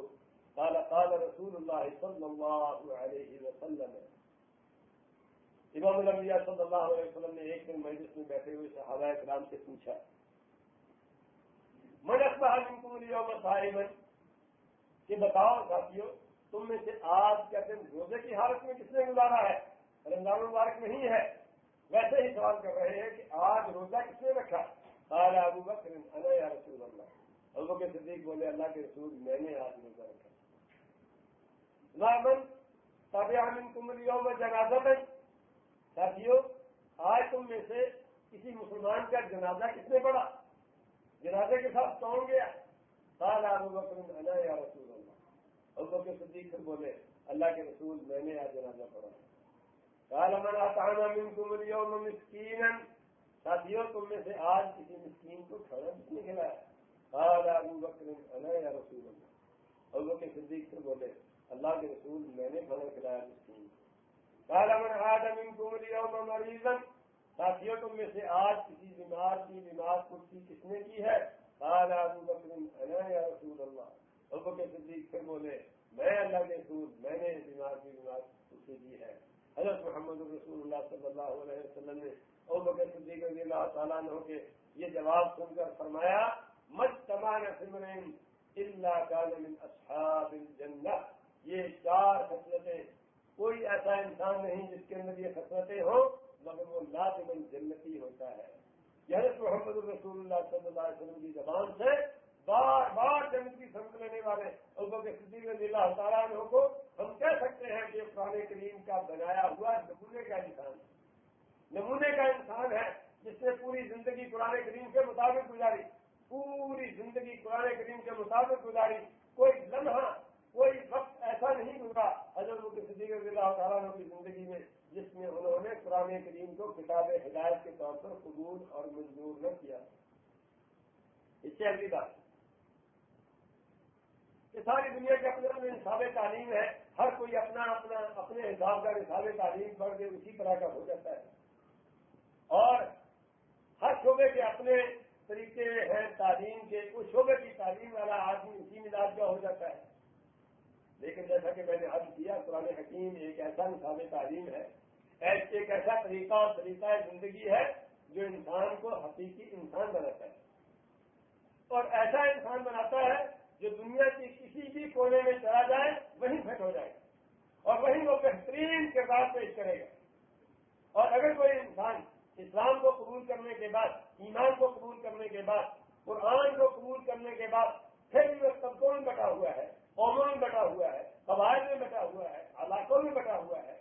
قال قال رسول الله صلى الله عليه وسلم. امام الانبیاء صلی اللہ علیہ وسلم نے ایک دن مجلس میں بیٹھے ہوئے صحابہ کرام سے پوچھا، من اصبح منكم اليوم صائما؟ کہ بتاؤ ساتھیو، تم میں سے آج کا دن روزے کی حالت میں کس نے گزارا ہے؟ رمضان مبارک نہیں ہے۔ ویسے ہی سوال کر رہے ہیں کہ آج روزہ کس نے رکھا؟ قال ابو بکر، انا یا رسول اللہ. ابو کے صدیق بولے، اللہ کے رسول، میں نے آج روزہ رکھا نامن تابع منكم اليوم جنازہ ساتھیوں آج تم میں سے کسی مسلمان کا جنازہ کس نے پڑھا؟ جنازے کے ساتھ کون گیا؟ سال ابو بکر، انا یا رسول اللہ۔ ابو بکر صدیق سے بولے، اللہ کے رسول، میں نے آج جنازہ پڑھا۔ قال من اطعم منكم اليوم مسكينا ساتھیوں تم میں سے آج کسی مسکین کو کھانا کس نے کھلایا؟ قال ابو بکر، انا یا رسول اللہ؟ ابو بکر صدیق سے بولے، اللہ کے رسول میں نے کھانا کھلایا مسکین قال من عاد منكم اليوم مريضا؟ ساتھیوں تم میں سے آج کسی بیمار کی بیمار کسی کس نے کی ہے؟ قال ابو بکر، انا یا رسول اللہ؟ ابو کے صدیق پھر بولے، میں اللہ کے رسول، میں نے بیمار کی بیمار کسی کی ہے۔ حضرت محمد رسول اللہ صلی اللہ علیہ وسلم نے ابو بکر صدیق رضی اللہ تعالیٰ نے ہو کے یہ جواب سن کر فرمایا مت سمرین اللہ کان من اصحاب الجنہ یہ چار خصلتیں، کوئی ایسا انسان نہیں جس کے اندر یہ خصلتیں ہوں، مگر وہ لازمن جنتی ہوتا ہے۔ یہ محمد الرسول اللہ صلی اللہ علیہ وسلم کی زبان سے بار بار جنت کی سمجھ لینے والے صدیق رضی اللہ تعالیٰ عنہ کو ہم کہہ سکتے ہیں کہ قرآن کریم کا بنایا ہوا نمونے کا انسان نمونے کا انسان ہے جس نے پوری زندگی قرآن کریم کے مطابق گزاری۔ پوری زندگی قرآن کریم کے مطابق گزاری۔ کوئی لمحہ، کوئی وقت ایسا نہیں گزرا حضرت صدیق رضی اللہ تعالیٰ کی زندگی میں جس میں انہوں نے قرآن کریم کو کتاب ہدایت کے طور پر قبول اور منظور نہ کیا۔ اس سے اگلی بات۔ یہ ساری دنیا کے اپنے اپنے نصاب تعلیم ہے۔ ہر کوئی اپنا اپنا، اپنے حساب کا نصاب تعلیم پڑھ کے اسی طرح کا ہو جاتا ہے۔ اور ہر شعبے کے اپنے طریقے ہیں، تعلیم کے اس شعبے کی تعلیم والا آدمی اسی مزاج کا ہو جاتا ہے۔ لیکن جیسا کہ میں نے حل کیا، قرآن حکیم ایک ایسا نصاب تعلیم ہے، ایک ایسا طریقہ اور طریقہ زندگی ہے جو انسان کو حقیقی انسان بناتا ہے۔ اور ایسا انسان بناتا ہے جو دنیا کی کسی بھی کونے میں چلا جائے، وہیں فٹ ہو جائے۔ گا اور وہیں وہ بہترین کردار پیش کرے گا۔ اور اگر کوئی انسان اسلام کو قبول کرنے کے بعد ایمان کو قبول کرنے کے بعد، قرآن کو قبول کرنے کے بعد پھر بھی وہ طبقوں میں بٹا ہوا ہے، قوموں میں بٹا ہوا ہے، قبائل میں بٹا ہوا ہے، علاقوں میں بٹا ہوا ہے،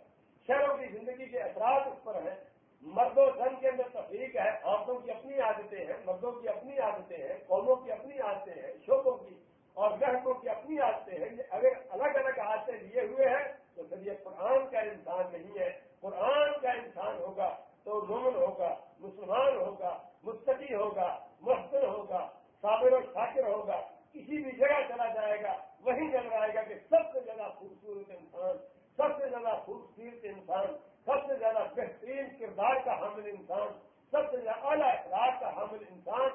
شہروں کی زندگی کے اثرات اس پر ہیں۔ مرد و زن کے اندر تفریق ہے، عورتوں کی اپنی عادتیں ہیں، مردوں کی اپنی عادتیں ہیں، قوموں کی اپنی عادتیں ہیں شوقوں کی اور گہروں کی اپنی عادتیں ہیں۔ یہ اگر الگ الگ عادتیں لیے ہوئے ہیں، تو پھر یہ قرآن کا انسان نہیں ہے۔ قرآن کا انسان ہوگا تو رومن ہوگا، مسلمان ہوگا مستقی ہوگا، محسن ہوگا، صابر و شاکر ہوگا، کسی بھی جگہ چلا جائے گا وہیں نظر آئے گا کہ سب سے زیادہ خوبصورت انسان، سب سے زیادہ خوبصورت انسان، سب سے زیادہ بہترین کردار کا حامل انسان، سب سے زیادہ اعلیٰ اخلاق کا حامل انسان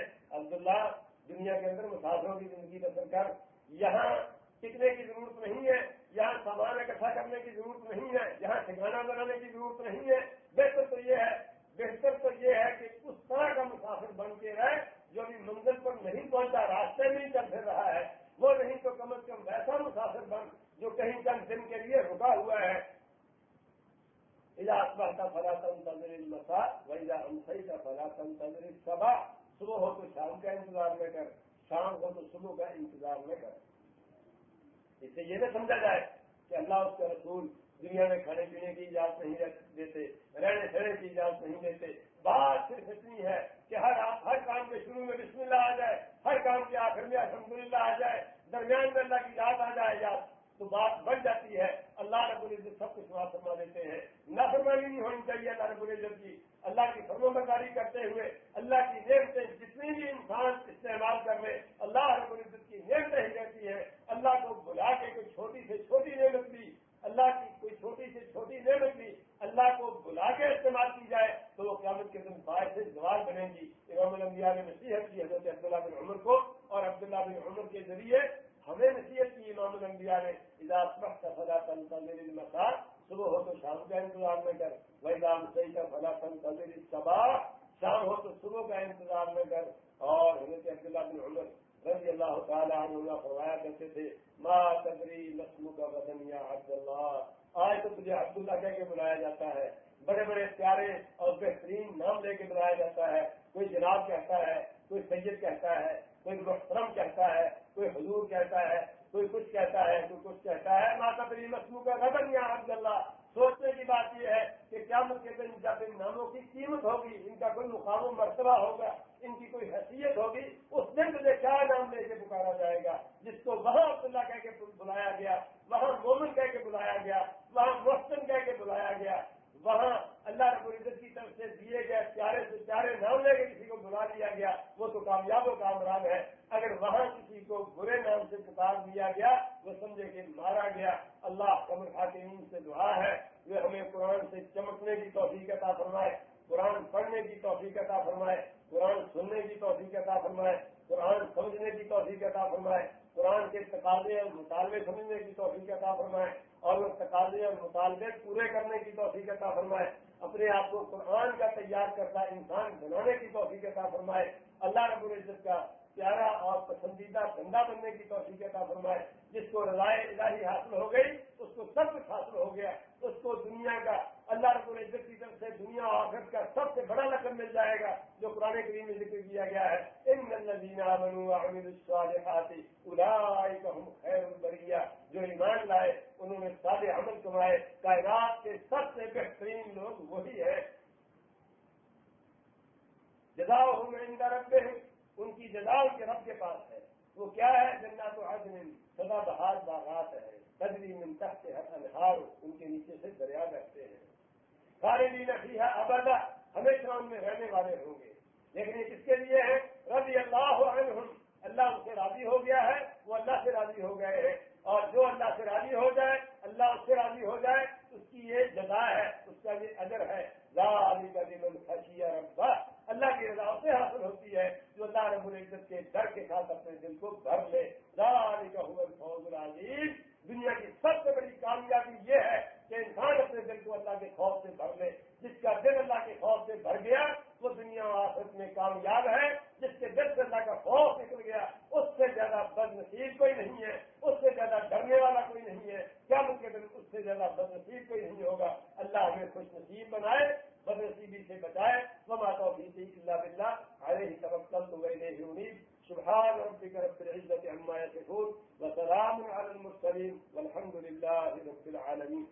کے عبداللہ، دنیا کے اندر مسافروں کی زندگی بسر کر، یہاں ٹکنے کی ضرورت نہیں ہے، یہاں سامان اکٹھا کرنے کی ضرورت نہیں ہے، یہاں ٹھکانا بنانے کی ضرورت نہیں ہے۔ بہتر تو یہ ہے، بہتر تو یہ ہے کہ اس طرح کا مسافر بن کے رہے جو ابھی منزل پر نہیں پہنچا، راستے میں ہی چل پھر رہا ہے۔ وہ نہیں تو کم از کم ویسا مسافر بن جو کہیں چند دن کے لیے رکا ہوا ہے۔ کا فلاطن تندر مسا ویزا انسائی کا فلاطن تندر سبا صبح ہو تو شام کا انتظار میں کر، شام ہو تو صبح کا انتظار میں کر۔ اس سے یہ نہ سمجھا جائے کہ اللہ اس کے رسول دنیا میں کھانے پینے کی اجازت نہیں دیتے، رہنے سہنے کی اجازت نہیں دیتے۔ بات صرف اتنی ہے کہ ہر ہر کام کے شروع میں بسم اللہ آ جائے، ہر کام کے آخر میں الحمد آ جائے، درمیان میں اللہ کی یاد آ جائے، یاد۔ تو بات بن جاتی ہے۔ اللہ رب العزت سب کچھ معاف فرما دیتے ہیں۔ نہ فرمانی نہیں ہونی چاہیے اللہ رب العزت کی۔ اللہ کی فرم برداری کرتے ہوئے، اللہ کی نعمتیں جتنی بھی انسان استعمال کر لے، اللہ رب العزت کی نعمتیں ہی رہتی ہے اللہ کو بلا کے کوئی چھوٹی سے چھوٹی نعمت بھی اللہ کی کوئی چھوٹی سے چھوٹی نعمت بھی اللہ کو بلا کے استعمال کی جائے تو وہ قیامت کے دن باعث سے زوال بنے گی۔ امام الانبیاء نے نصیحت کی حضرت عبداللہ بن عمر کو اور عبداللہ بن عمر کے ذریعے ہمیں نصیحت کی امام الانبیاء نے اضافہ کا فلا تن تنظیر مسار صبح ہو تو شام کا انتظار میں کر وہی رام صحیح کا فلا تن تنظیر صبح شام ہو تو صبح کا انتظار میں کر۔ اور حضرت عبداللہ بن عمر رضی اللہ تعالیٰ عنہ فرمایا کرتے تھے، ما تدری نسم کا وطن یا عبداللہ آج تو تجھے عبداللہ کہہ کے بلایا جاتا ہے۔ بڑے بڑے پیارے اور بہترین نام لے کے بلایا جاتا ہے۔ کوئی جناب کہتا ہے، کوئی سید کہتا ہے، کوئی محترم کہتا ہے کوئی حضور کہتا ہے، کوئی کچھ کہتا ہے، کوئی کچھ کہتا ہے۔ ماتا تری مسلو کا غدن یا عبد اللہ۔ سوچنے کی بات یہ ہے کہ کیا کے دن جب ان ناموں کی قیمت ہوگی، ان کا کوئی مقام و مرتبہ ہوگا، ان کی کوئی حیثیت ہوگی، اس دن تجھے کیا نام لے کے پکارا جائے گا؟ جس کو وہاں عبداللہ کہہ کے بلایا گیا، وہاں مومن کہہ کے بلایا گیا، وہاں محسن کہہ کے بلایا گیا۔ وہاں اللہ رب العزت کی طرف سے دیے گئے پیارے سے پیارے نام لے کے کسی کو بلا دیا گیا، وہ تو کامیاب و کامران ہے۔ اگر وہاں کسی کو برے نام سے پکار دیا گیا، وہ سمجھے کہ مارا گیا۔ اللہ قبر حاکمین سے دعا ہے۔ وہ ہمیں قرآن سے چمکنے کی توفیق عطا فرمائے، قرآن پڑھنے کی توفیق عطا فرمائے، قرآن سننے کی توفیق عطا فرمائے، قرآن سمجھنے کی توفیق عطا فرمائے، قرآن کے تقاضے اور مطالبے سمجھنے کی توفیق عطا فرمائے۔ اور وہ تقاضے اور مطالبے پورے کرنے کی توفیق عطا فرمائے۔ اپنے آپ کو قرآن کا تیار کرتا انسان بنانے کی توفیق عطا فرمائے۔ اللہ رب العزت کا پیارا اور پسندیدہ بندہ بننے کی توفیق عطا فرمائے۔ جس کو رضائے الہی حاصل ہو گئی، اس کو سب کچھ حاصل ہو گیا۔ اس کو دنیا کا اللہ رب العزت کی طرف سے دنیا اور آخر کا سب سے بڑا لقب مل جائے گا جو قرآن کریم میں ذکر کیا گیا ہے۔ ان خیر البریہ۔ جو ایمان لائے، انہوں نے سارے عمل کمائے۔ کائنات کے سب سے بہترین لوگ وہی ہے جدا ہوں میں رکھتے ان کی جدا ان کے رب کے پاس ہے۔ وہ کیا ہے؟ جنات و عدن۔ سدا بہار باغات ہے تجری من تحت انہار ان کے نیچے سے دریا بیٹھتے ہیں۔ سارے بھی ہے، ابدا ہمیشہ ان میں رہنے والے ہوں گے۔ لیکن یہ کس کے لیے ہے؟ رضی اللہ عنہم۔ اللہ ان سے راضی ہو گیا ہے، وہ اللہ سے راضی ہو گئے ہیں۔ اور جو اللہ سے راضی ہو جائے، اللہ اس سے راضی ہو جائے، اس کی یہ جزا ہے، اس کا یہ اجر ہے۔ لا علی کا دل ربا اللہ کی رضا سے حاصل ہوتی ہے جو اللہ رب العزت کے ڈر کے ساتھ اپنے دل کو بھر لے لا علی کا حمل فوج العزیز دنیا کی سب سے بڑی کامیابی یہ ہے کہ انسان اپنے دل کو اللہ کے خوف سے بھر لے۔ جس کا دل اللہ کے خوف سے بھر گیا، وہ دنیا و آخرت میں کامیاب ہے۔ جس کے دل سے اللہ کا خوف نکل گیا، اس سے زیادہ بد نصیب کوئی نہیں ہے۔ اس سے زیادہ ڈرنے والا کوئی نہیں ہے۔ کیا کے دل اس سے زیادہ بد نصیب کوئی نہیں ہوگا؟ اللہ ہمیں خوش نصیب بنائے بد نصیبی سے بچائے۔ وہ ماتا اللہ بلّہ ارے ہی سبق تو گئی نہیں امید سبحان ربك رب العزة عما يصفون وسلام على المرسلين والحمد لله رب العالمين